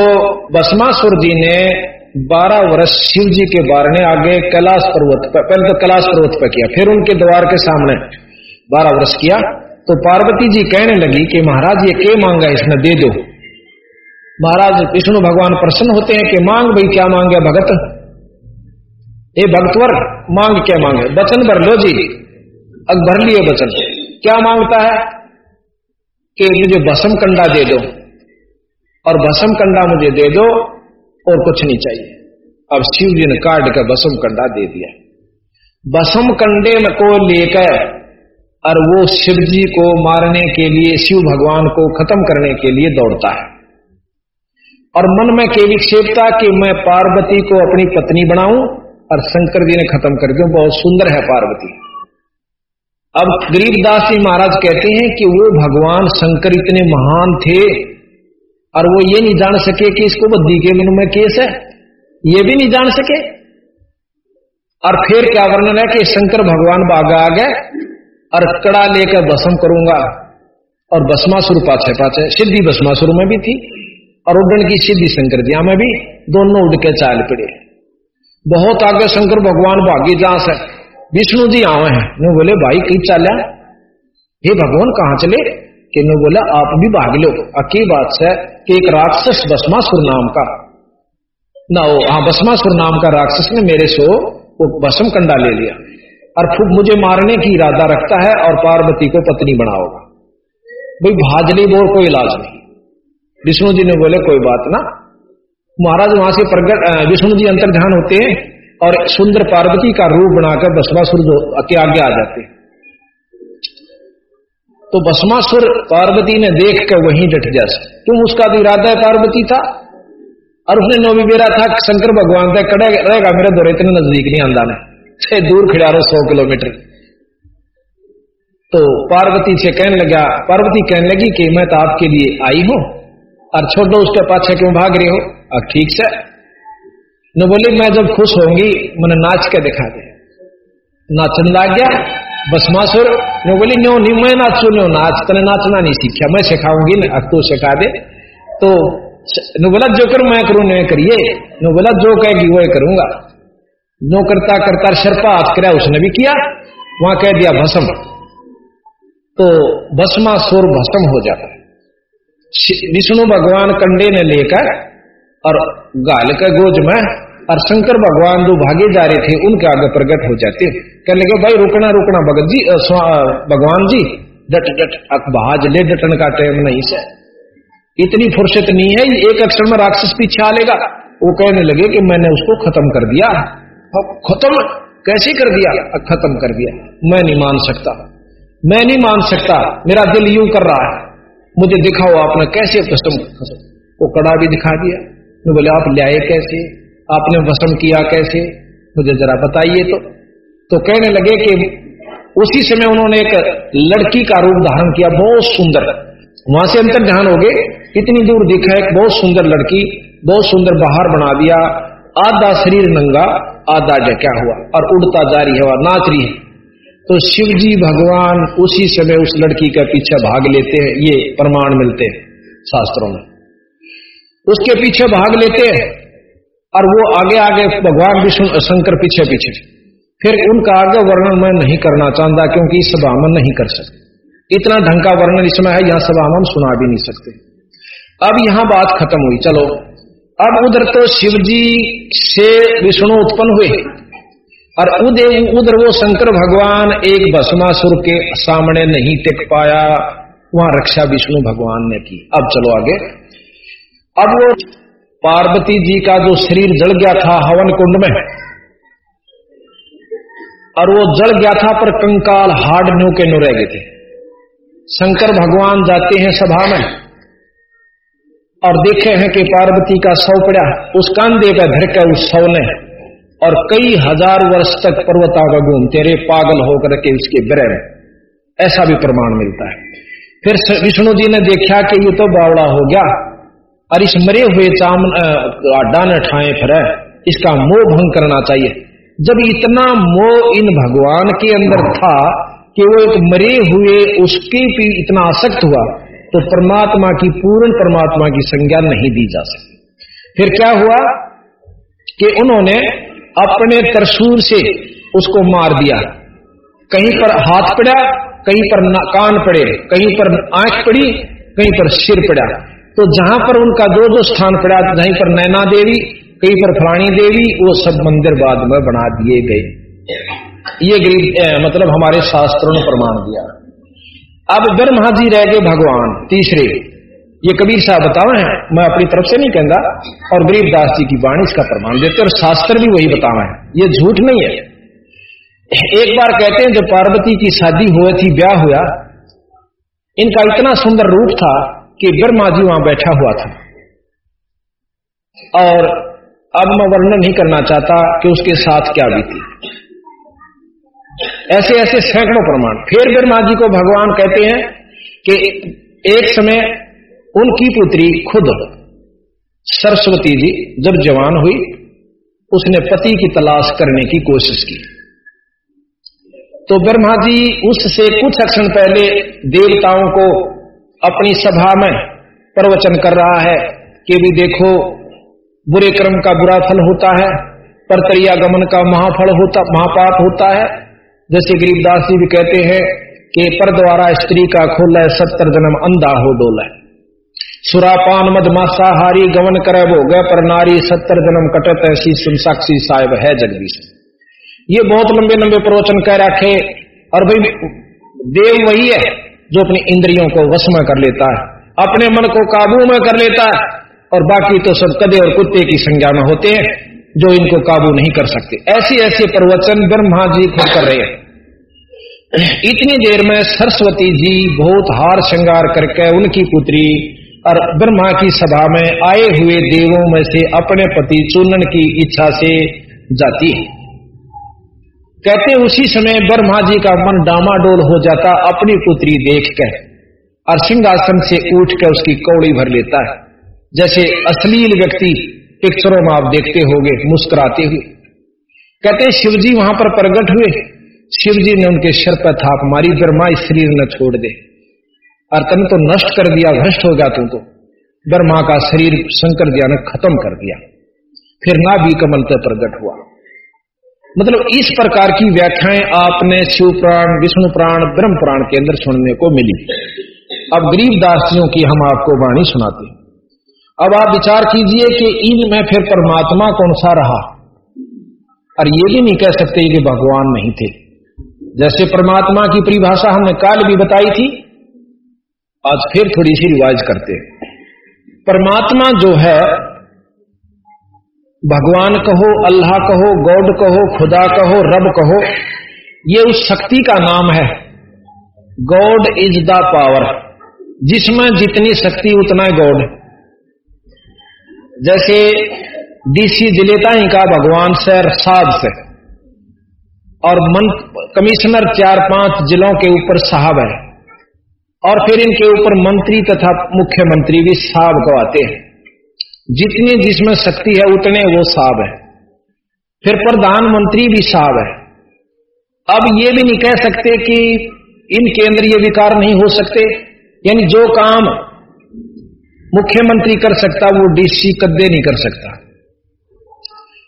भस्मासुर जी ने बारह वर्ष शिव जी के बारे में आगे कैलाश पर्वत पर, पहले तो कैलाश पर्वत पर किया, फिर उनके द्वार के सामने बारह वर्ष किया। तो पार्वती जी कहने लगी कि महाराज, ये के मांगा इसमें दे दो। महाराज विष्णु भगवान प्रसन्न होते हैं कि मांग, भाई क्या मांगे भगत? ये भक्तवर मांग क्या मांगे बचन भर लो जी। अब भर लिए बचन क्या माँगता है? कि मुझे भसम कंडा दे दो। और भसम कंडा मुझे दे दो और कुछ नहीं चाहिए। अब शिव जी ने काट कर बसम कंडा दे दिया। बसम कंडे को लेकर और वो शिव जी को मारने के लिए, शिव भगवान को खत्म करने के लिए दौड़ता है। और मन में के विक्षेपता कि मैं पार्वती को अपनी पत्नी बनाऊँ और शंकर जी ने खत्म कर दिया। बहुत सुंदर है पार्वती। अब गरीबदास जी महाराज कहते हैं कि वो भगवान शंकर इतने महान थे और वो ये नहीं जान सके कि इसको बुद्धि के मन में केस है। ये भी नहीं जान सके। और फिर क्या वर्णन है कि शंकर भगवान बागा आ गए और कड़ा लेकर भस्म करूँगा। और भस्मासुर पाछे पाछे, सिद्धि भस्मासुर में भी थी और उड्डन की सिद्धि शंकर जी में भी दोनों उड़ के चाल पड़े। बहुत आगे शंकर भगवान भागी जहाँ से विष्णु जी आवे हैं। बोले, भाई कहीं चाल हे भगवान, कहाँ चले? कि नो बोला, आप भी भाग लो। अकी बात से कि एक राक्षस भस्मासुर नाम का ना, वो हाँ भस्मासुर नाम का राक्षस ने मेरे से वो भस्म कंडा ले लिया। और खूब मुझे मारने की इरादा रखता है और पार्वती को पत्नी बनाओगा। भाई भाजली बोल कोई इलाज नहीं। विष्णु जी ने बोले, कोई बात ना। महाराज, वहाँ से प्रगट विष्णु जी अंतर्ध्यान होते हैं और सुंदर पार्वती का रूप बनाकर भस्मासुर के आगे आ जाते हैं। तो भस्मासुर पार्वती ने देख कर वहीं डट जा क्यों उसका तो इरादा है पार्वती था। और उसने नो भी बेरा था, शंकर भगवान तक कड़े रहेगा मेरे दौरे, इतने नज़दीक नहीं आंदा ने छह दूर खड़ा सौ किलोमीटर। तो पार्वती से कहने लगा, पार्वती कहने लगी कि मैं तो आपके लिए आई हूँ, और छोड़ो उसके पाछे क्यों भाग रहे हो? अब ठीक से। न बोली, मैं जब खुश होंगी, मैंने नाच के दिखा दे नाचन लाग गया, भस्मासुर ने बोली न्यो नहीं मैं नाचू न्यो नाच, तने नाचना नहीं सीखा, मैं सिखाऊँगी ना तू सिखा दे। तो नो बोला जो करूँ मैं करूँ, नहीं करिए नो बोला जो कहेगी वो करूँगा। नो करता करता शर्पा हाथ करा, उसने भी किया, वहाँ कह दिया भस्म। तो भस्मासुर भस्म हो जाता विष्णु भगवान कंडे ने लेकर और गाल का गोज में और शंकर भगवान जो भागे जा रहे थे, उनके आगे प्रकट हो जाते कहने लगे, भाई, रुकना रुकना, भगत जी भगवान जी, डट डट बहाज ले, डटन का टाइम नहीं से इतनी फुर्सत नहीं है एक अक्षर में राक्षस पीछे आ लेगा। वो कहने लगे कि मैंने उसको खत्म कर दिया। खत्म? कैसे कर दिया? खत्म कर दिया। मैं नहीं मान सकता। मैं नहीं मान सकता। मेरा दिल यूँ कर रहा है। मुझे दिखाओ आपने कैसे कसम वो कड़ा भी दिखा दिया। बोले, आप ल्याए कैसे? आपने वसम किया कैसे? मुझे जरा बताइए तो। तो कहने लगे कि उसी समय उन्होंने एक लड़की का रूप धारण किया, बहुत सुंदर। वहाँ से अंतर ध्यान हो गए। इतनी दूर दिखा, एक बहुत सुंदर लड़की, बहुत सुंदर बाहर बना दिया। आधा शरीर नंगा, आधा क्या हुआ और उड़ता जा रही है और नाच रही है। तो शिव जी भगवान उसी समय उस लड़की के पीछे भाग लेते हैं, ये प्रमाण मिलते हैं शास्त्रों में। उसके पीछे भाग लेते हैं। और वो आगे आगे भगवान विष्णु शंकर पीछे पीछे। फिर उनका आगे वर्णन मैं नहीं करना चाहता, क्योंकि इस सभा में नहीं कर सकते। इतना ढंग का वर्णन इसमें है, यहाँ सभा हम सुना भी नहीं सकते। अब यहाँ बात खत्म हुई, चलो। अब उधर तो शिव जी से विष्णु उत्पन्न हुए। और उधर उधर वो शंकर भगवान एक भस्मासुर के सामने नहीं टिक पाया। वहाँ रक्षा विष्णु भगवान ने की। अब चलो आगे। अब वो पार्वती जी का जो शरीर जल गया था हवन कुंड में, और वो जल गया था पर कंकाल हार्ड न्यू के नु रह गए थे। शंकर भगवान जाते हैं सभा में, और देखे हैं कि पार्वती का सौ पड़ा, उस कांधे पर धर के उस सौ ने, और कई हज़ार वर्ष तक पर्वता का घूम तेरे पागल होकर के उसके ब्रह में, ऐसा भी प्रमाण मिलता है। फिर विष्णु जी ने देखा कि ये तो बावड़ा हो गया और इस मरे हुए चाम डान ठाए फिर इसका मोह भंग करना चाहिए। जब इतना मोह इन भगवान के अंदर था कि वो एक मरे हुए, उसके भी इतना आसक्त हुआ तो परमात्मा की, पूर्ण परमात्मा की संज्ञा नहीं दी जा सकती फिर क्या हुआ कि उन्होंने अपने तरसूर से उसको मार दिया। कहीं पर हाथ पड़ा, कहीं पर कान पड़े, कहीं पर आँख पड़ी, कहीं पर सिर पड़ा। तो जहाँ पर उनका जो जो स्थान पड़ा, जहीं पर नैना देवी, कहीं पर फलानी देवी, वो सब मंदिर बाद में बना दिए गए। ये गरीब मतलब हमारे शास्त्रों ने प्रमाण दिया। अब ब्रह्मा जी रह गए भगवान, तीसरे। ये कबीर साहब बतावे हैं, मैं अपनी तरफ़ से नहीं कहता और गरीबदास जी की वाणी इसका प्रमाण देते और शास्त्र भी वही बतावे हैं। ये झूठ नहीं है। एक बार कहते हैं, जब पार्वती की शादी हुई थी, ब्याह हुआ, इनका इतना सुंदर रूप था कि ब्रह्मा जी वहाँ बैठा हुआ था। और अब मैं वर्णन नहीं करना चाहता कि उसके साथ क्या बीती। ऐसे ऐसे सैकड़ों प्रमाण। फिर ब्रह्मा जी को भगवान कहते हैं कि एक समय उनकी पुत्री खुद, सरस्वती जी, जब जवान हुई, उसने पति की तलाश करने की कोशिश की। तो ब्रह्मा जी उससे कुछ क्षण पहले देवताओं को अपनी सभा में प्रवचन कर रहा है कि भी देखो, बुरे कर्म का बुरा फल होता है, परतरिया गमन का महाफल होता, महापाप होता है। जैसे गरीबदास जी भी कहते हैं कि पर द्वारा स्त्री का खोल सत्तर जन्म अंधा हो डोला सुरापान मद मांसाहारी गवन करे वो गए पर नारी सत्तर जन्म कटत ऐसी साक्षी साहेब है जगदीश। ये बहुत लंबे लंबे प्रवचन कह रखे, और भाई, देव वही है। जो अपनी इंद्रियों को वश में कर लेता है, अपने मन को काबू में कर लेता है, और बाकी तो सब कदे और कुत्ते की संज्ञा में होते हैं, जो इनको काबू नहीं कर सकते। ऐसे ऐसे प्रवचन ब्रह्मा जी खुद कर रहे हैं। इतनी देर में सरस्वती जी बहुत हार श्रृंगार करके उनकी पुत्री और ब्रह्मा की सभा में आए हुए देवों में से अपने पति चुनन की इच्छा से जाती है। कहते उसी समय ब्रह्मा जी का मन डामाडोल हो जाता, अपनी पुत्री देख कर और सिंहासन से उठ कर उसकी कौड़ी भर लेता है। जैसे अश्लील व्यक्ति पिक्चरों में आप देखते होंगे, मुस्कुराते हुए। कहते शिवजी वहाँ पर प्रकट हुए। शिव जी ने उनके सिर पर थाप मारी, ब्रह्मा इस शरीर न छोड़ दे। और तन तो नष्ट कर दिया, भ्रष्ट हो गया तुम तो ब्रह्मा का शरीर शंकर दिया ने खत्म कर दिया। फिर ना भी कमल पर प्रकट हुआ। मतलब इस प्रकार की व्याख्याएँ आपने शिव प्राण विष्णु प्राण ब्रह्म प्राण के अंदर सुनने को मिली। अब गरीब दासियों की हम आपको वाणी सुनाते हैं। अब आप विचार कीजिए कि इनमें फिर परमात्मा कौन सा रहा? और ये भी नहीं कह सकते कि भगवान नहीं थे। जैसे परमात्मा की परिभाषा हमने काल भी बताई थी, आज फिर थोड़ी सी रिवाइज करते हैं। परमात्मा जो है भगवान कहो, अल्लाह कहो, गॉड कहो, खुदा कहो, रब कहो, ये उस शक्ति का नाम है। God is the power. जिसमें जितनी शक्ति, उतना गॉड। जैसे डीसी दिलेता ही का भगवान से साध से, और मन कमिश्नर चार पाँच जिलों के ऊपर साहब है, और फिर इनके ऊपर मंत्री तथा मुख्यमंत्री भी साहब गवाते हैं। जितनी जिसमें शक्ति है, उतने वो साहब है। फिर प्रधानमंत्री भी साहब है। अब ये भी नहीं कह सकते कि इन केंद्रीय विकार नहीं हो सकते। यानी जो काम मुख्यमंत्री कर सकता, वो डीसी कद्दे नहीं कर सकता।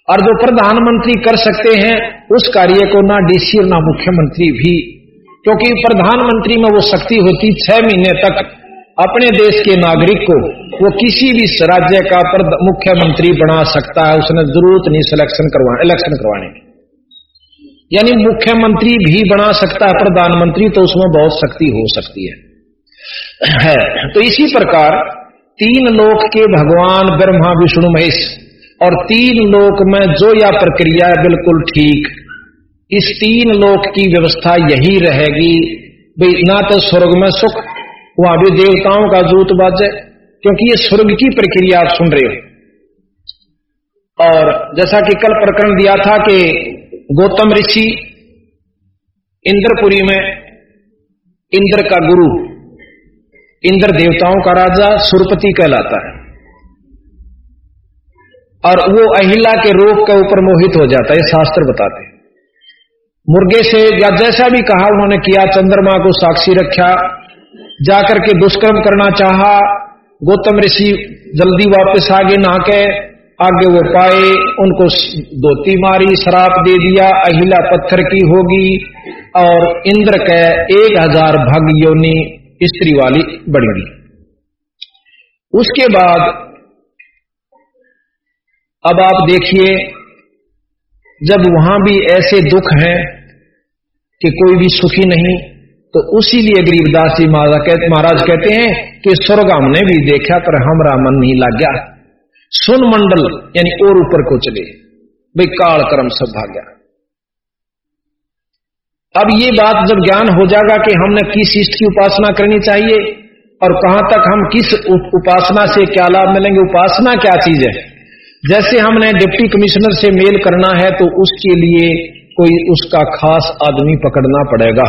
और जो प्रधानमंत्री कर सकते हैं, उस कार्य को ना डीसी और ना मुख्यमंत्री भी। क्योंकि प्रधानमंत्री में वो शक्ति होती छह महीने तक। अपने देश के नागरिक को वो किसी भी राज्य का मुख्यमंत्री बना सकता है, उसने ज़रूरत नहीं सिलेक्शन करवा इलेक्शन करवाने की। यानी मुख्यमंत्री भी बना सकता है, प्रधानमंत्री तो उसमें बहुत शक्ति हो सकती है। है तो इसी प्रकार तीन लोक के भगवान ब्रह्मा, विष्णु, महेश और तीन लोक में जो यह प्रक्रिया है, बिल्कुल ठीक। इस तीन लोक की व्यवस्था यही रहेगी, भाई, ना तो स्वर्ग में सुख वहाँ भी देवताओं का जूत बाजे, क्योंकि ये स्वर्ग की प्रक्रिया आप सुन रहे हो। और जैसा कि कल प्रकरण दिया था कि गौतम ऋषि इंद्रपुरी में इंद्र का गुरु, इंद्र देवताओं का राजा सुरपति कहलाता है। और वो अहिला के रोग के ऊपर मोहित हो जाता है शास्त्र बताते मुर्गे से या जैसा भी कहा उन्होंने किया, चंद्रमा को साक्षी रखा जाकर के दुष्कर्म करना चाहा, गौतम ऋषि जल्दी वापस आगे ना के आगे वो पाए, उनको धोती मारी, शराप दे दिया, अहिला पत्थर की होगी, और इंद्र के एक हज़ार भग योनि स्त्री वाली बढ़ेगी उसके बाद, अब आप देखिए, जब वहाँ भी ऐसे दुख हैं कि कोई भी सुखी नहीं तो उसी लिए गरीबदास जी महाराज कहते हैं कि स्वर्ग हमने भी देखा, पर हमारा मन नहीं लग गया सुन मंडल, यानी और ऊपर को चले। भाई, काल कर्म सब भाग गया अब ये बात जब ज्ञान हो जाएगा कि हमने किस इष्ट की उपासना करनी चाहिए, और कहाँ तक हम किस उपासना से क्या लाभ मिलेंगे, उपासना क्या चीज़ है? जैसे हमने डिप्टी कमिश्नर से मेल करना है तो उसके लिए कोई उसका खास आदमी पकड़ना पड़ेगा।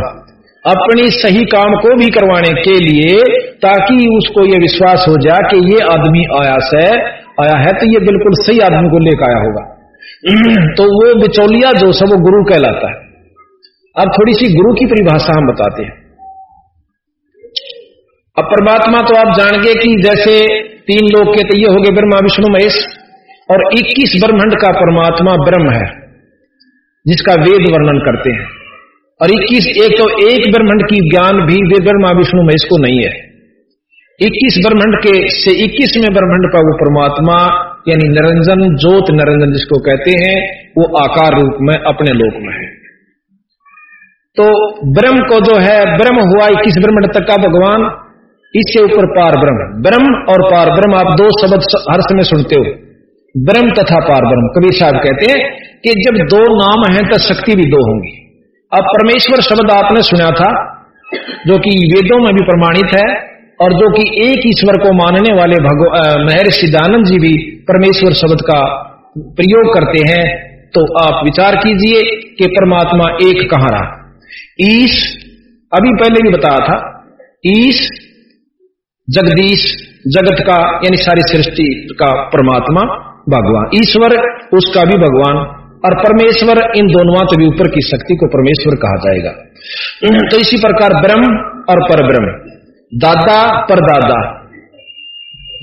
अपनी सही काम को भी करवाने के लिए, ताकि उसको ये विश्वास हो जाए कि ये आदमी आया से, आया है तो ये बिल्कुल सही आदमी को लेकर आया होगा। तो वो बिचौलिया जो सब वो गुरु कहलाता है। अब थोड़ी सी गुरु की परिभाषा हम बताते हैं। अब परमात्मा तो आप जान गए कि जैसे तीन लोग के तो ये हो गए ब्रह्मा, विष्णु, महेश, और 21 ब्रह्मांड का परमात्मा ब्रह्म है, जिसका वेद वर्णन करते हैं। और 21 एक तो एक ब्रह्मंड की ज्ञान भी वे ब्रह्मा विष्णु में इसको नहीं है। इक्कीस ब्रह्मंड के से इक्कीसवें ब्रह्मंड का वो परमात्मा, यानी निरंजन, ज्योत निरंजन जिसको कहते हैं, वो आकार रूप में अपने लोक में है। तो ब्रह्म को जो है, ब्रह्म हुआ इक्कीस ब्रह्मंड तक का भगवान, इससे ऊपर पार ब्रह्म। ब्रह्म और पार ब्रह्म आप दो शब्द हर समय सुनते हो। ब्रह्म तथा पार ब्रह्म, कबीर साहब कहते हैं कि जब दो नाम हैं तो शक्ति भी दो होंगी। अब परमेश्वर शब्द आपने सुना था, जो कि वेदों में भी प्रमाणित है, और जो कि एक ईश्वर को मानने वाले महर्षि दानंद जी भी परमेश्वर शब्द का प्रयोग करते हैं तो आप विचार कीजिए कि परमात्मा एक कहाँ रहा। ईश, अभी पहले भी बताया था, ईश, जगदीश, जगत का, यानी सारी सृष्टि का परमात्मा भगवान, ईश्वर, उसका भी भगवान। और परमेश्वर इन दोनों से भी ऊपर की शक्ति को परमेश्वर कहा जाएगा। तो इसी प्रकार ब्रह्म और परब्रह्म। दादा परदादा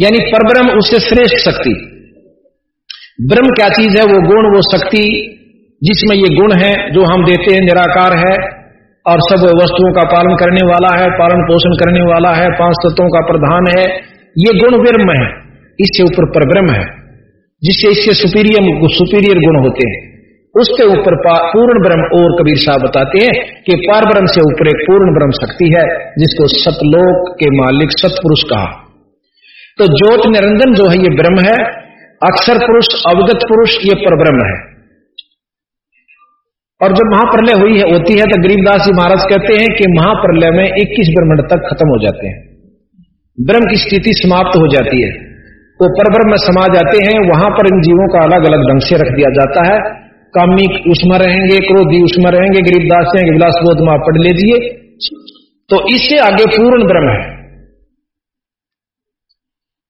यानी परब्रह्म उससे श्रेष्ठ शक्ति। ब्रह्म क्या चीज़ है? वो गुण, वो शक्ति, जिसमें ये गुण है, जो हम देते हैं, निराकार है, और सब वस्तुओं का पालन करने वाला है, पालन पोषण करने वाला है, पाँच तत्वों का प्रधान है। ये गुण ब्रह्म है। इससे ऊपर परब्रह्म है, जिससे इससे सुपीरियर सुपीरियर गुण होते हैं। उसके ऊपर पूर्ण ब्रह्म और कबीर साहब बताते हैं कि पार ब्रह्म से ऊपर एक पूर्ण ब्रह्म शक्ति है, जिसको सतलोक के मालिक सतपुरुष कहा। तो ज्योत निरंजन जो है, ये ब्रह्म है, अक्षर पुरुष, अवगत पुरुष, ये पर ब्रह्म है। और जब महाप्रलय हुई है, होती है तो गरीबदास जी महाराज कहते हैं कि महाप्रलय में 21 ब्रह्मंड तक खत्म हो जाते हैं। ब्रह्म की स्थिति समाप्त हो जाती है। वो तो परब्रह्म में समा जाते हैं, वहाँ पर इन जीवों का अलग अलग ढंग से रख दिया जाता है। कामी उसमें रहेंगे, क्रोधी, उसमें रहेंगे, गरीबदास रहेंगे विलास बोध में पढ़ लीजिए। तो इससे आगे पूर्ण ब्रह्म है।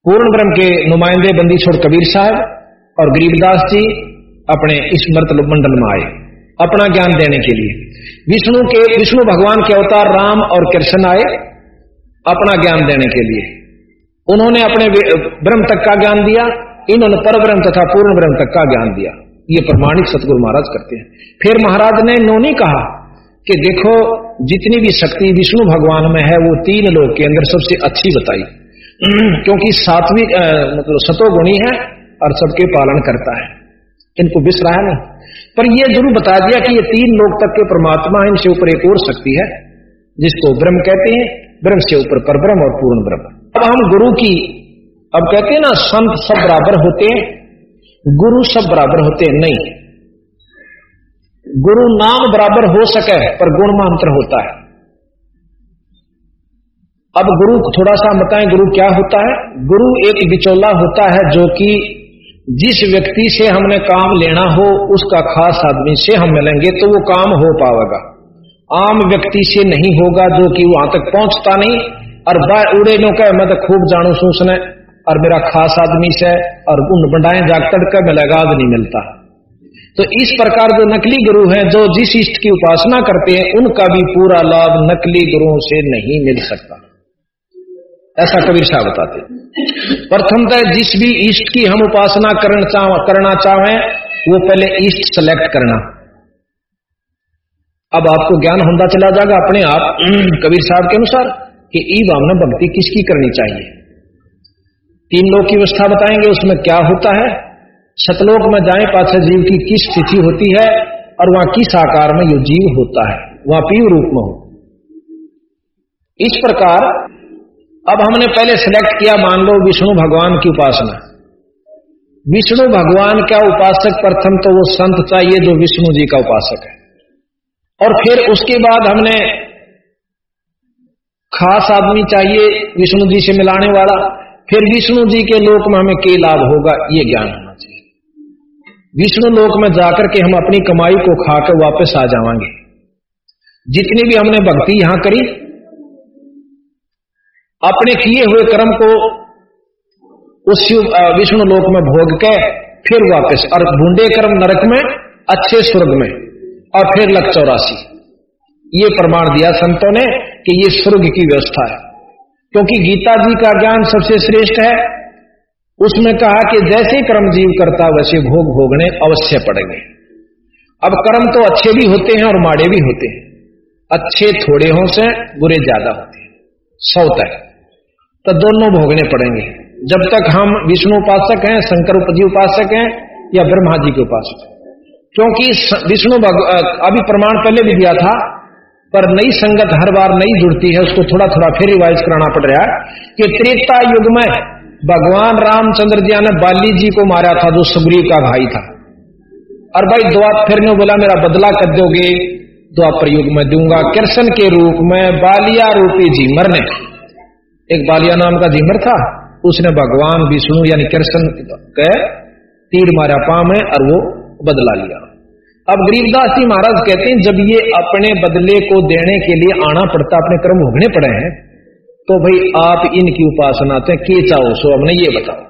पूर्ण ब्रह्म के नुमाइंदे बंदी छोड़ कबीर साहब और गरीबदास जी अपने इस मृत मंडल में आए, अपना ज्ञान देने के लिए। विष्णु के, विष्णु भगवान के अवतार राम और कृष्ण आए, अपना ज्ञान देने के लिए। उन्होंने अपने ब्रह्म तक का ज्ञान दिया, इन्होंने पर ब्रह्म तथा पूर्ण ब्रह्म तक का ज्ञान दिया। ये प्रमाणिक सतगुरु महाराज करते हैं। फिर महाराज ने इन्होंने कहा कि देखो, जितनी भी शक्ति विष्णु भगवान में है, वो तीन लोग के अंदर सबसे अच्छी बताई। क्योंकि सातवीं मतलब सतोगुणी है और सबके पालन करता है। इनको बिसराया नहीं। पर ये ज़रूर बता दिया कि ये तीन लोग तक के परमात्मा है इनसे ऊपर एक और शक्ति है, जिसको ब्रह्म कहते हैं। ब्रह्म से ऊपर पर ब्रह्म और पूर्ण ब्रह्म। अब हम गुरु की, अब कहते हैं ना, संत सब बराबर होते हैं। गुरु सब बराबर होते हैं। नहीं। गुरु नाम बराबर हो सके पर गुण में अंतर होता है। अब गुरु थोड़ा सा बताएँ, गुरु क्या होता है? गुरु एक बिचौला होता है जो कि जिस व्यक्ति से हमने काम लेना हो, उसका खास आदमी से हम मिलेंगे तो वो काम हो पाएगा। आम व्यक्ति से नहीं होगा, जो कि वहाँ तक पहुँचता नहीं, और उड़े नो कह, मैं तो खूब जानू सूसने और मेरा खास आदमी से, और उन बंडाएँ जाग तड़का में लगाव नहीं मिलता। तो इस प्रकार जो नकली गुरु हैं, जो जिस इष्ट की उपासना करते हैं, उनका भी पूरा लाभ नकली गुरुओं से नहीं मिल सकता। ऐसा कबीर शाह बताते प्रथमतः जिस भी इष्ट की हम उपासना करना चाह, वो पहले इष्ट सेलेक्ट करना। अब आपको ज्ञान होता चला जाएगा अपने आप। कबीर साहब के अनुसार कि ई भावना भक्ति किसकी करनी चाहिए? तीन लोक की व्यवस्था बताएँगे, उसमें क्या होता है? सतलोक में जाए पाछे जीव की किस स्थिति होती है और वहाँ किस आकार में यो जीव होता है? वहाँ पीव रूप में हो। इस प्रकार, अब हमने पहले सिलेक्ट किया, मान लो, विष्णु भगवान की उपासना। विष्णु भगवान का उपासक? प्रथम तो वो संत चाहिए जो विष्णु जी का उपासक है। और फिर उसके बाद हमने खास आदमी चाहिए विष्णु जी से मिलाने वाला। फिर विष्णु जी के लोक में हमें के लाभ होगा, ये ज्ञान होना चाहिए। विष्णु लोक में जाकर के हम अपनी कमाई को खाकर वापस आ जावांगे। जितनी भी हमने भक्ति यहाँ करी, अपने किए हुए कर्म को उस विष्णु लोक में भोग के, फिर वापस, और भूडे कर्म नरक में, अच्छे स्वर्ग में, और फिर लक चौरासी। ये प्रमाण दिया संतों ने कि ये स्वर्ग की व्यवस्था है। क्योंकि गीता जी का ज्ञान सबसे श्रेष्ठ है। उसमें कहा कि जैसे कर्म जीव करता, वैसे भोग भोगने अवश्य पड़ेंगे। अब कर्म तो अच्छे भी होते हैं और माड़े भी होते हैं। अच्छे थोड़े हो से, बुरे ज़्यादा होते हैं। सौ तक तो दोनों भोगने पड़ेंगे। जब तक हम विष्णु उपासक हैं, शंकर उपजी उपासक हैं, या ब्रह्मा जी के उपासक क्योंकि विष्णु अभी प्रमाण पहले भी दिया था पर नई संगत हर बार नई जुड़ती है, उसको थोड़ा थोड़ा फिर रिवाइज कराना पड़ रहा है कि त्रेता युग में भगवान रामचंद्र जी ने बाली जी को मारा था, जो सुग्रीव का भाई था। और भाई दुआ फिर ने बोला, मेरा बदला कर दोगे द्वापर युग में दूँगा। कृष्ण के रूप में बालिया रूपी जीमर ने, एक बालिया नाम का जीमर था, उसने भगवान विष्णु यानी कृष्ण के तीर मारा पाम में और वो बदला लिया। अब गरीबदास जी महाराज कहते हैं, जब ये अपने बदले को देने के लिए आना पड़ता, अपने कर्म भोगने पड़े हैं तो भाई आप इनकी उपासना के चाहो सो, हमने ये बताओ।